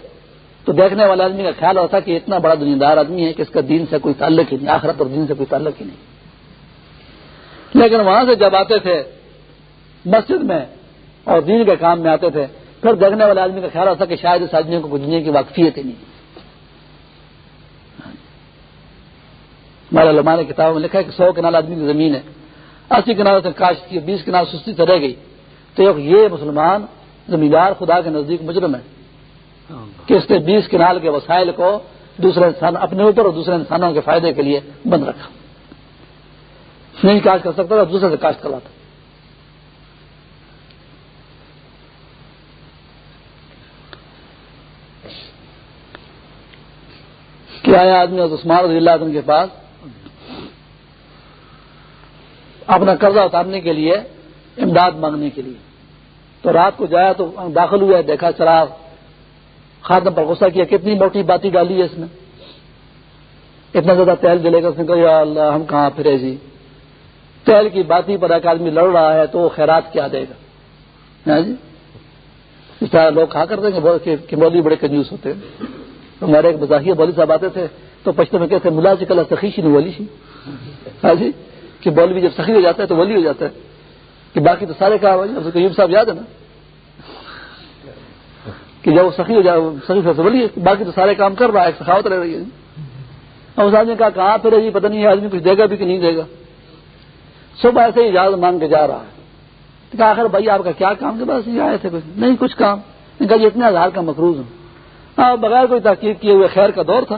تو دیکھنے والے آدمی کا خیال ہوتا کہ اتنا بڑا دنیا دار آدمی ہے کہ اس کا دین سے کوئی تعلق ہی نہیں، آخرت اور دین سے کوئی تعلق ہی نہیں۔ لیکن وہاں سے جب آتے تھے، مسجد میں اور دین کے کام میں آتے تھے، پھر دیکھنے والے آدمی کا خیال ہوتا کہ شاید اس آدمی کو دنیا کی واقفیت ہی نہیں۔ ہمارے علماء نے کتابوں میں لکھا ہے کہ سو کنال آدمی کی زمین ہے اسی کنال سے کاشت کی بیس کنال سستی سے رہ گئی۔ تو یہ مسلمان زمیندار خدا کے نزدیک مجرم ہے۔ کہ اس نے بیس کنال کے وسائل کو دوسرے انسان اپنے اوپر اور دوسرے انسانوں کے فائدے کے لیے بند رکھا۔ نہیں کاشت کر سکتا تھا دوسرے سے کاشت کرواتا کیا آیا آدمی عثمان رضی اللہ عنہ کے پاس؟ اپنا قرضہ اتارنے کے لیے، امداد مانگنے کے لیے۔ تو رات کو جایا تو داخل ہوا، دیکھا چراغ۔ خاتم پر غصہ کیا، کتنی موٹی باتی ڈالی ہے اس نے۔ اتنا زیادہ تیل جلے گا، اس نے کہا، یا اللہ، ہم کہاں پھرے جی؟ تیل کی باتی پر ایک آدمی لڑ رہا ہے تو وہ خیرات کیا دے گا؟ ہاں جی؟ اس طرح لوگ کہا کرتے ہیں کہ مولی بڑے کنجوس ہوتے ہیں۔ ہمارے ایک مزاحیہ بولی صاحب آتے تھے، تو پشتو میں کہتے ملا چکل سخیشی نہیں بولی سی ہاں جی؟ کہ بول بھی جب سخی ہو جاتا ہے تو ولی ہو جاتا ہے کہ باقی تو سارے کام صاحب یاد ہے نا؟ کہ جب وہ سخی ہو جائے سخی سے ولی ہے، باقی تو سارے کام کر رہا ہے سخاوت رہ رہی ہے۔ اور اس آدمی نے کہا کہاں پہ رہی پتہ نہیں آدمی کچھ دے گا بھی کہ نہیں دے گا۔ صبح ایسے ہی اجازت مانگ کے جا رہا ہے۔ کہا، آخر بھائی، آپ کا کیا کام؟ کے پاس آئے تھے کچھ۔ نہیں، کچھ کام۔ کہا، یہ اتنے ہزار کا مقروض ہوں۔ ہاں بغیر کوئی تحقیق کیے ہوئے خیر کا دور تھا۔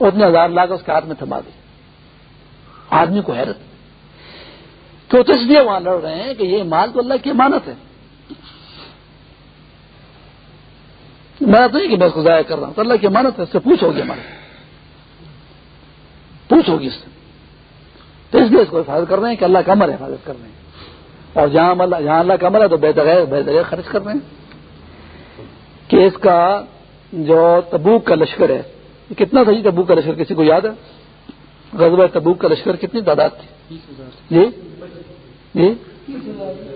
اتنے ہزار لاکھ اس کے ہاتھ میں تھما دی۔ آدمی کو حیرت تو اس لیے وہاں لڑ رہے ہیں کہ یہ مال تو اللہ کی امانت ہے۔ میں تو نہیں کہ میں اس کو ضائع کر رہا ہوں، تو اللہ کی امانت ہے، اس سے پوچھو گی ہمارے۔ پوچھو گی اس سے۔ تو اس لیے اس کو حفاظت کر رہے ہیں کہ اللہ کا عمل حفاظت کر رہے ہیں۔ اور جہاں اللہ جہاں اللہ کا عمل ہے تو بہتر بہتر خرچ کر رہے ہیں۔ کہ اس کا جو تبوک کا لشکر ہے کتنا صحیح تبوک کا لشکر، کسی کو یاد ہے؟ غزب تبوک کا لشکر کتنی تعداد تھی؟ جی؟ جی؟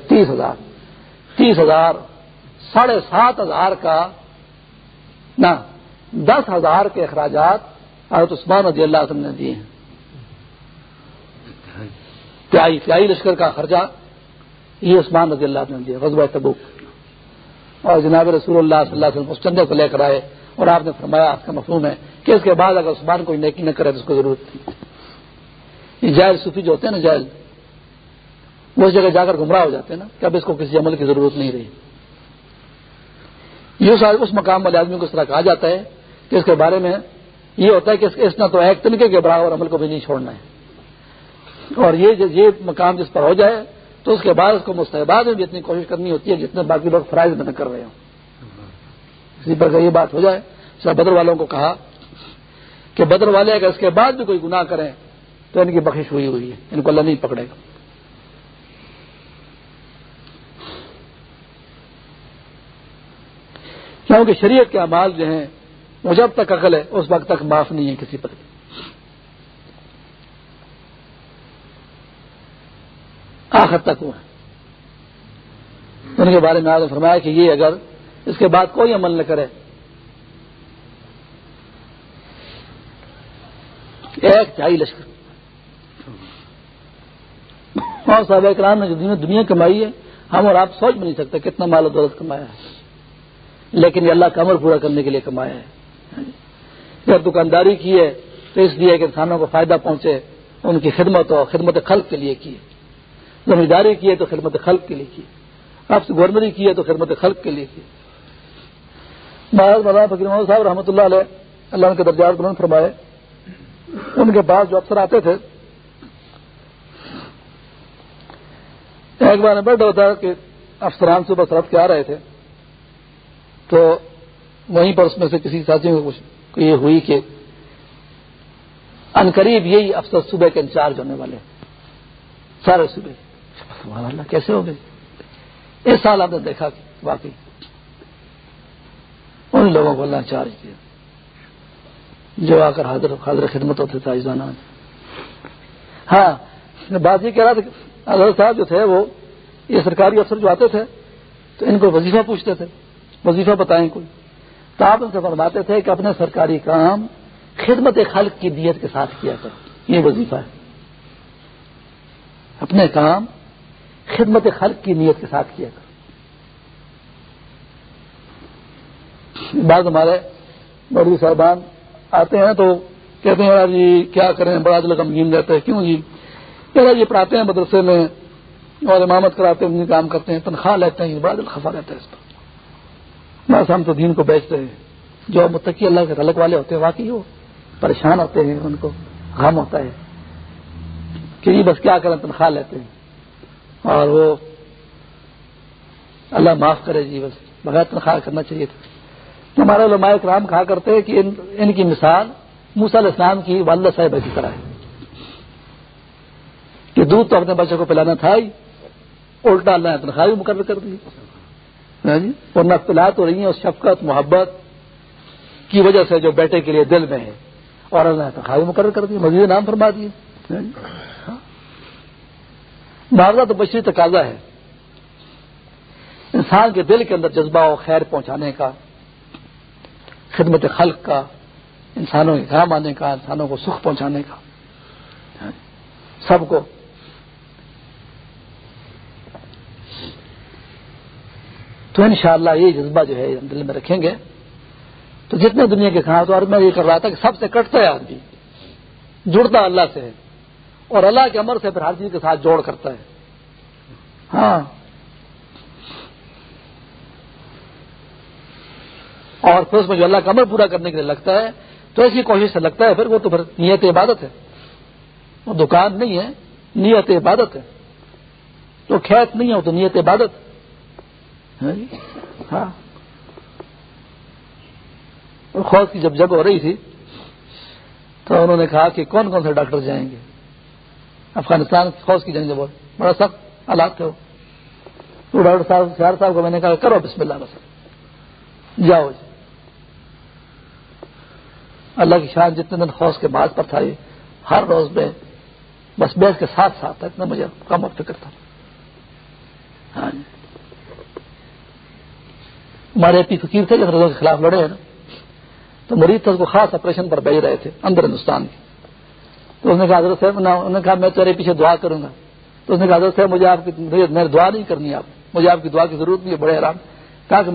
تیس ہزار۔ تیس ہزار، ساڑھے سات ہزار کا، نہ، دس ہزار کے اخراجات حضرت عثمان رضی اللہ عنہ نے دیے ہیں۔ پیائی پیائی لشکر کا خرچہ یہ عثمان رضی اللہ عنہ نے دیا غزب تبوک۔ اور جناب رسول اللہ صلی اللہ علیہ وسلم اس چندے کو لے کر آئے اور آپ نے فرمایا، آپ کا مفہوم ہے کہ اس کے بعد اگر عثمان کوئی نیکی نہ کرے تو اس کو ضرورت تھی۔ یہ جائل صوفی جو ہوتے ہیں نا جائل وہ اس جگہ جا کر گمراہ ہو جاتے ہیں نا کہ اب اس کو کسی عمل کی ضرورت نہیں رہی۔ یہ اس مقام والے آدمی کو اس طرح کہا جاتا ہے کہ اس کے بارے میں یہ ہوتا ہے کہ اس نے تو ایک تنکے کے برابر عمل کو بھی نہیں چھوڑنا ہے۔ اور یہ یہ مقام جس پر ہو جائے تو اس کے بعد اس کو مستحباد میں بھی اتنی کوشش کرنی ہوتی ہے جتنے باقی لوگ فرائض میں نہ کر رہے ہوں۔ اسی پر یہ بات ہو جائے، سر بدر والوں کو کہا کہ بدر والے اگر اس کے بعد بھی کوئی گناہ کریں تو ان کی بخش ہوئی ہوئی ہے، ان کو اللہ نہیں پکڑے گا۔ کیونکہ شریعت کے اعمال جو ہیں، وہ جب تک عقل ہے، اس وقت تک معاف نہیں ہے کسی پر۔ آخر تک وہ ہے ان کے بارے میں آج فرمایا کہ یہ اگر اس کے بعد کوئی عمل نہ کرے، ایک چاہیے لشکر۔ اور صاحب اکرام نے جو دنیا کمائی ہے، ہم اور آپ سوچ بھی نہیں سکتے کتنا مال و دولت کمایا ہے۔ لیکن یہ اللہ کا عمر پورا کرنے کے لیے کمایا ہے۔ جب دکانداری کی ہے، تو اس لیے کہ انسانوں کو فائدہ پہنچے، ان کی خدمت ہو خدمت خلق کے لیے کی ہے۔ زمینداری کی ہے تو خدمت خلق کے لیے کی آپ سے گورنری کی ہے تو خدمت خلق کے لیے کی مہاراج مولانا فکر محمد صاحب رحمۃ اللہ علیہ، اللہ ان کے درجات بلند فرمائے۔ ان کے پاس جو افسر آتے تھے ایک بار بیٹھا ہوتا کہ افسران سے بس کے آ رہے تھے، تو وہیں پر اس میں سے کسی ساتھی کو کچھ یہ ہوئی کہ؟ قریب یہی افسر صبح کے انچارج ہونے والے سارے صبح۔ اللہ، کیسے ہو گئے؟ اس سال آپ نے دیکھا کہ باقی ان لوگوں کو اللہ چارج کیا۔ جو آ کر حاضر حاضر خدمت ہوتے تھے ہاں بات یہ کہہ رہا تھا حضرت صاحب جو تھے وہ یہ سرکاری افسر جو آتے تھے تو ان کو وظیفہ پوچھتے تھے، وظیفہ بتائیں کوئی۔ تو آپ ان سے فرماتے تھے کہ اپنے سرکاری کام خدمت خلق کی دیت کے ساتھ کیا کرو، یہ وظیفہ ہے۔ اپنے کام خدمت خلق کی نیت کے ساتھ کیا کرو۔ بعض ہمارے بڑی صاحبان آتے ہیں تو کہتے ہیں جی کیا کریں؟ بڑا دل غمگین رہتا ہے، کیوں جی؟ کہ یہ جی، پڑھاتے ہیں مدرسے میں اور امامت کراتے ہیں کام کرتے ہیں، تنخواہ لیتے ہیں بڑا دل خفا رہتا ہے اس پر۔ بس ہم تو دین کو بیچتے ہیں۔ جو متقی اللہ کے رلک والے ہوتے ہیں، واقعی وہ پریشان ہوتے ہیں، ان کو غم ہوتا ہے کہ جی بس کیا کریں، تنخواہ لیتے ہیں۔ اور وہ اللہ معاف کرے جی بس بغیر تنخواہ کرنا چاہیے تھا۔ ہمارے علماء کرام کہا کرتے ہیں کہ ان کی مثال موسا علیہ السلام کی والدہ صاحب کی طرح ہے۔ دودھ تو اپنے بچے کو پلانا تھا ہی۔ الٹا اللہ نے تنخواہ مقرر کر دی۔ ہاں جی؟ اور نہ پلا تو رہی ہیں اس شفقت، محبت کی وجہ سے جو بیٹے کے لیے دل میں ہے۔ اور اللہ نے تنخواہ مقرر کر دی، مزید نام فرما دیے۔ ہاں جی؟ معاوضہ تو بشری تقاضا ہے۔ انسان کے دل کے اندر جذبہ و خیر پہنچانے کا، خدمت خلق کا، انسانوں کے کام آنے کا، انسانوں کو سکھ پہنچانے کا۔ ہاں جی؟ سب کو تو انشاءاللہ یہ جذبہ جو ہے دل میں رکھیں گے۔ تو جتنے دنیا کے کھانا تو اور میں یہ کر رہا تھا کہ سب سے کٹتا ہے آدمی۔ جڑتا اللہ سے ہے۔ اور اللہ کے امر سے پھر ہر چیز کے ساتھ جوڑ کرتا ہے۔ ہاں۔ اور پھر اس میں جو اللہ کا امر پورا کرنے کے لیے لگتا ہے تو ایسی کوشش سے لگتا ہے پھر وہ تو پھر نیت عبادت ہے۔ وہ دکان نہیں ہے نیت عبادت ہے۔ تو کھیت نہیں ہو تو نیت عبادت۔ ہاں, جی؟ ہاں۔, جی؟ ہاں۔ خوش کی جب جگ ہو رہی تھی، تو انہوں نے کہا کہ کون کون سے ڈاکٹر جائیں گے؟ افغانستان خوش کی جنگ جب بڑا سخت حالات تھے وہ۔ ڈاکٹر صاحب سیار صاحب کو میں نے کہا، کرو بسم اللہ بس۔ جاؤ جی۔ اللہ کی شان جتنے دن خوش کے بعد پر تھا، یہ ہر روز میں بس بیس کے ساتھ ساتھ اتنا مجھے کم اور فکر تھا۔ ہاں جی۔ ہمارے پی فقیر تھے جب کے خلاف لڑے ہیں نا۔ تو مریض تھا اس کو خاص آپریشن پر بھیج رہے تھے اندر ہندوستان کے۔ تو اس نے کہا حضرت صاحب انہوں نے کہا میں تیرے پیچھے دعا کروں گا۔ تو اس نے کہا حضرت صاحب مجھے آپ کی میری دعا نہیں کرنی آپ مجھے آپ کی دعا کی ضرورت نہیں ہے بڑے آرام کہا کہ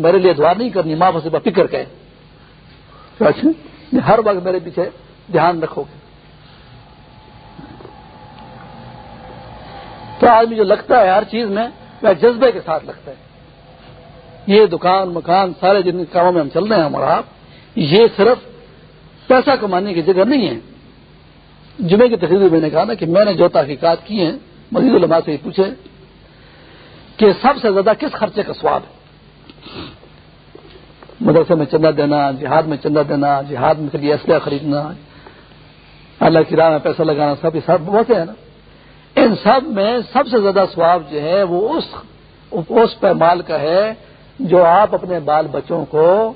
میرے لیے دعا نہیں کرنی ماں بس فکر کہ ہر وقت میرے پیچھے دھیان رکھو گے۔ تو آدمی جو لگتا ہے ہر چیز میں وہ جذبے کے ساتھ لگتا ہے۔ یہ دکان، مکان، سارے جن کاموں میں ہم چل رہے ہیں ہمارا آپ، یہ صرف پیسہ کمانے کی جگہ نہیں ہے۔ جمعے کی تقریب میں نے کہا نا کہ میں نے جو تحقیقات کی ہیں، مزید علماء سے یہ پوچھے کہ سب سے زیادہ کس خرچے کا سواب ہے؟ مدرسے میں چندہ دینا، جہاد میں چندہ دینا، جہاد میں لیے اسلحہ خریدنا، اللہ کی راہ میں پیسہ لگانا، سب یہ سب بہت ہے نا۔ ان سب میں سب سے زیادہ سواب جو ہے، وہ اس اس پیمال کا ہے جو آپ اپنے بال بچوں کو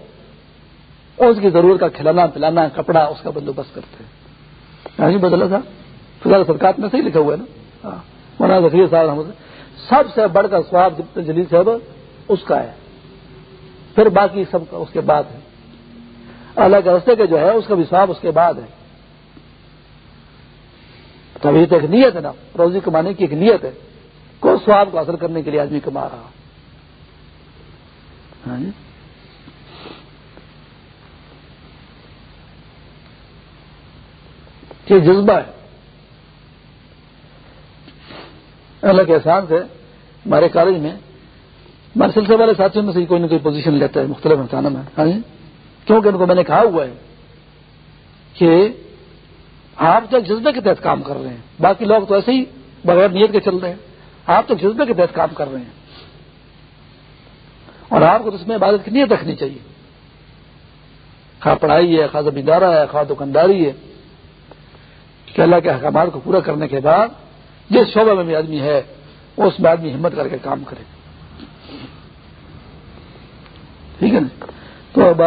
اس کی ضرورت کا کھلانا، پلانا، کپڑا، اس کا بندوبست کرتے ہیں۔ جی بدلا تھا؟ فضا سرکار میں صحیح لکھا ہوا ہے نا؟ ہاں۔ مولانا ذخیر صاحب سب سے بڑھ کر سواب جلیل صاحب، اس کا ہے۔ پھر باقی سب کا اس کے بعد ہے۔ الگ رستے کے جو ہے، اس کا بھی سواب اس کے بعد ہے۔ تو ابھی تو ایک نیت ہے نا، روزی کمانے کی ایک نیت ہے۔ کو سواب کو حاصل کرنے کے لیے آدمی کما رہا۔ ہاں جی۔ ہاں جی۔ یہ جذبہ ہے۔ اللہ کے احسان سے ہمارے کالج میں ہمارے سلسلے والے ساتھیوں میں سے کوئی نہ کوئی پوزیشن لیتا ہے، مختلف انسانوں میں۔ ہاں جی؟ کیونکہ ان کو میں نے کہا ہوا ہے کہ آپ تو جذبے کے تحت کام کر رہے ہیں۔ باقی لوگ تو ایسے ہی بغیر نیت کے چل رہے ہیں۔ آپ تو جذبے کے تحت کام کر رہے ہیں۔ اور آپ کو اس میں عبادت کی نیت رکھنی چاہیے۔ خواہ پڑھائی ہے، خواہ زمیندارہ ہے، خواہ دکانداری ہے۔ کہ اللہ کے احکامات کو پورا کرنے کے بعد جس شعبے میں بھی آدمی ہے، اس میں آدمی ہمت کر کے کام کرے۔ ٹھیک ہے نا؟ تو اب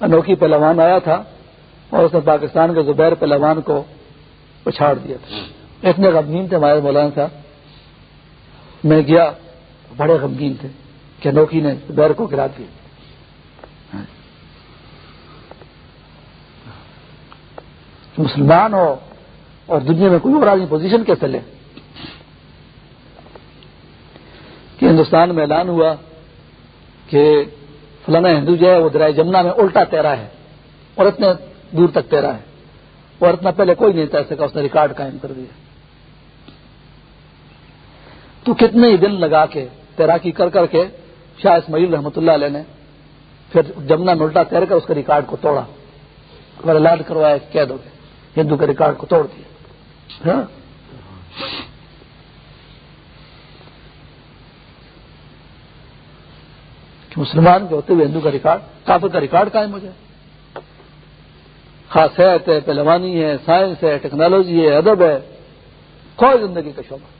انوکھی پہلوان آیا تھا اور اس نے پاکستان کے زبیر پہلوان کو پچھاڑ دیا تھا۔ اتنے غمگین تھے ہمارے مولانا صاحب۔ میں گیا، بڑے غمگین تھے۔ کہ انوکھی نے زبیر کو گرا دیا مسلمان ہو اور دنیا میں کوئی اور آدمی پوزیشن کیسے لے کہ ہندوستان میں اعلان ہوا کہ فلانا ہندو جو ہے وہ درائے جمنا میں الٹا تیرا ہے اور اتنے دور تک تیرا ہے۔ اور اتنا پہلے کوئی نہیں تیر سکا، اس نے ریکارڈ قائم کر دیا۔ تو کتنے ہی دن لگا کے تیراکی کر کر کے شاہ اسماعیل رحمۃ اللہ علیہ نے پھر جمنا میں الٹا تیر کر اس کے ریکارڈ کو توڑا۔ اگر علاج کروایا کہہ دو گے ہندو کے ریکارڈ کو توڑ دیا۔ ہاں؟ کہ مسلمان کے ہوتے ہوئے ہندو کا ریکارڈ، کافر کا ریکارڈ قائم ہو جائے۔ خاص ہے، پہلوانی ہے، سائنس ہے، ٹیکنالوجی ہے، ادب ہے، کوئی زندگی کا شعبہ۔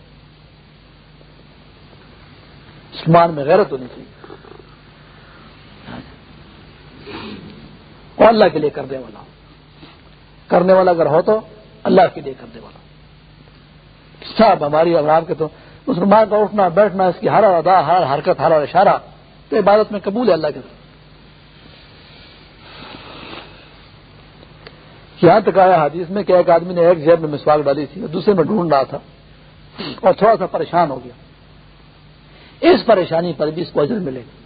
مسلمان میں غیرت ہونی چاہیے۔ اور اللہ کے لیے کرنے والا۔ کرنے والا اگر ہو تو اللہ کے لیے کرنے والا۔ سب ہماری اور آپ کے تو مسلمان کا اٹھنا، بیٹھنا، اس کی ہر ادا، ہر حرکت، ہر اشارہ تو عبادت میں قبول ہے اللہ کے یہاں تک آیا حدیث میں کہ ایک آدمی نے ایک جیب میں مسواک ڈالی تھی اور دوسرے میں ڈھونڈ رہا تھا اور تھوڑا سا پریشان ہو گیا۔ اس پریشانی پر بھی اس کو اجر ملے گا۔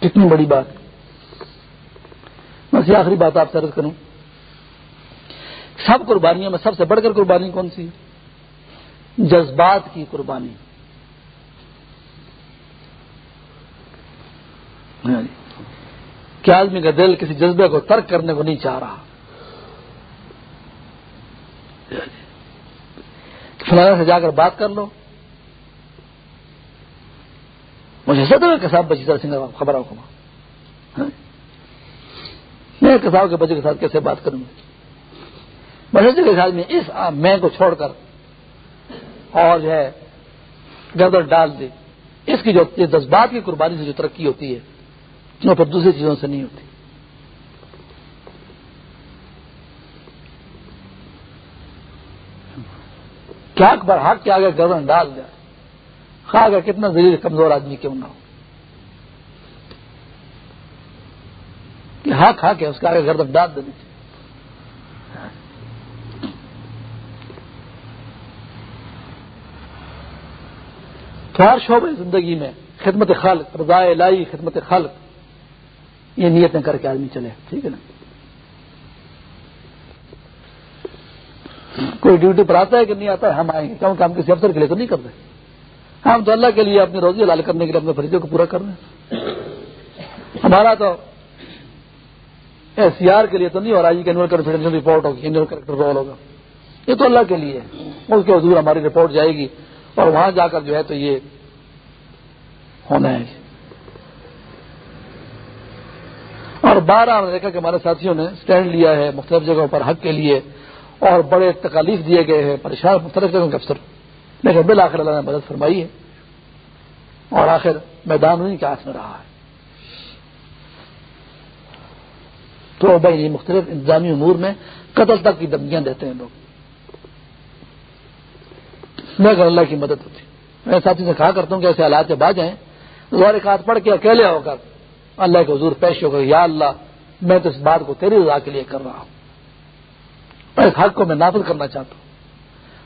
کتنی بڑی بات۔ بس یہ آخری بات آپ سے عرض کروں۔ سب قربانیوں میں سب سے بڑھ کر قربانی کون سی؟ جذبات کی قربانی۔ ہاں جی۔ کیا آدمی کا دل کسی جذبے کو ترک کرنے کو نہیں چاہ رہا؟ ہاں جی۔ فلانا سے جا کر بات کر لو۔ مجھے سب کساب بچی طرح سنگھ خبر ہو ہاں؟ کما میں کساب کے بچے کے ساتھ کیسے بات کروں گا؟ بچے کے ساتھ میں اس میں کو چھوڑ کر اور جو ہے گردن ڈال دے۔ اس کی جو جذبات کی قربانی سے جو ترقی ہوتی ہے وہ پھر دوسری چیزوں سے نہیں ہوتی۔ کیا بر حق کے آگے گردن ڈال دیا خواہ اگر کتنا ذریعہ کمزور آدمی کیوں نہ ہو۔ کہ ہاں کھا کے اس کا آگے گردن ڈال دینی چاہیے۔ تو ہر شعبے زندگی میں خدمت خلق، رضا لائی خدمت خلق، یہ نیتیں کر کے آدمی چلے۔ ٹھیک ہے نا؟ کوئی ڈیوٹی پر آتا ہے کہ نہیں آتا ہے، ہم آئیں گے۔ کیونکہ ہم کسی افسر کے لیے تو نہیں کرتے ہم تو اللہ کے لیے اپنی روزی لال کرنے کے لیے اپنے فریضے کو پورا کر رہے ہیں۔ ہمارا تو ایس سی آر کے لیے تو نہیں ہو رہا جی کہ کنفیڈینشیل رپورٹ ہوگی انویل کریکٹر رول ہوگا۔ یہ تو اللہ کے لیے ہے۔ اس کے حضور ہماری رپورٹ جائے گی، اور وہاں جا کر جو ہے تو یہ ہونا ہے۔ اور بارہ ہم نے دیکھا کہ ہمارے ساتھیوں نے اسٹینڈ لیا ہے مختلف جگہوں پر حق کے لیے۔ اور بڑے تکالیف دیے گئے ہیں، پریشان مختلف جگہوں کے افسر۔ لیکن بالآخر اللہ نے مدد فرمائی ہے۔ اور آخر میدان انہیں کے ہاتھ میں رہا ہے۔ تو بھائی مختلف انتظامی امور میں قتل تک کی دھمکیاں دیتے ہیں لوگ۔ میں اگر اللہ کی مدد ہوتی، میں ساتھی سے کہا کرتا ہوں کہ ایسے حالات جب آ جائیں دوبارہ ہاتھ پڑھ کے اکیلے ہو کر اللہ کے حضور پیش ہو کر، یا اللہ، میں تو اس بات کو تیری رضا کے لیے کر رہا ہوں۔ اس حق کو میں نافذ کرنا چاہتا ہوں۔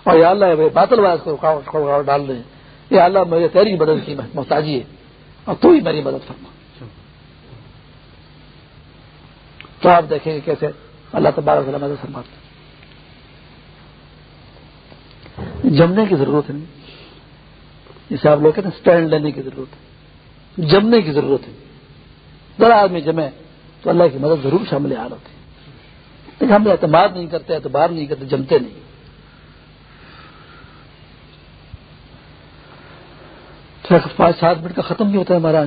اور یا اللہ باطل واضح کو ڈال دیں۔ یا اللہ مجھے تیری مدد کی محتاجی ہے۔ اور تو ہی میری مدد فرما۔ تو آپ دیکھیں گے کیسے اللہ تبارک مدد فرماتے جمنے کی ضرورت ہے نہیں۔ جسے آپ لوگ کہتے ہیں اسٹینڈ لینے کی ضرورت ہے۔ جمنے کی ضرورت ہے۔ ذرا آدمی جمے تو اللہ کی مدد ضرور شامل حال ہوتی لیکن ہم اعتماد نہیں کرتے، اعتبار نہیں کرتے، جمتے نہیں۔ پانچ سات منٹ کا ختم بھی ہوتا ہے ہمارا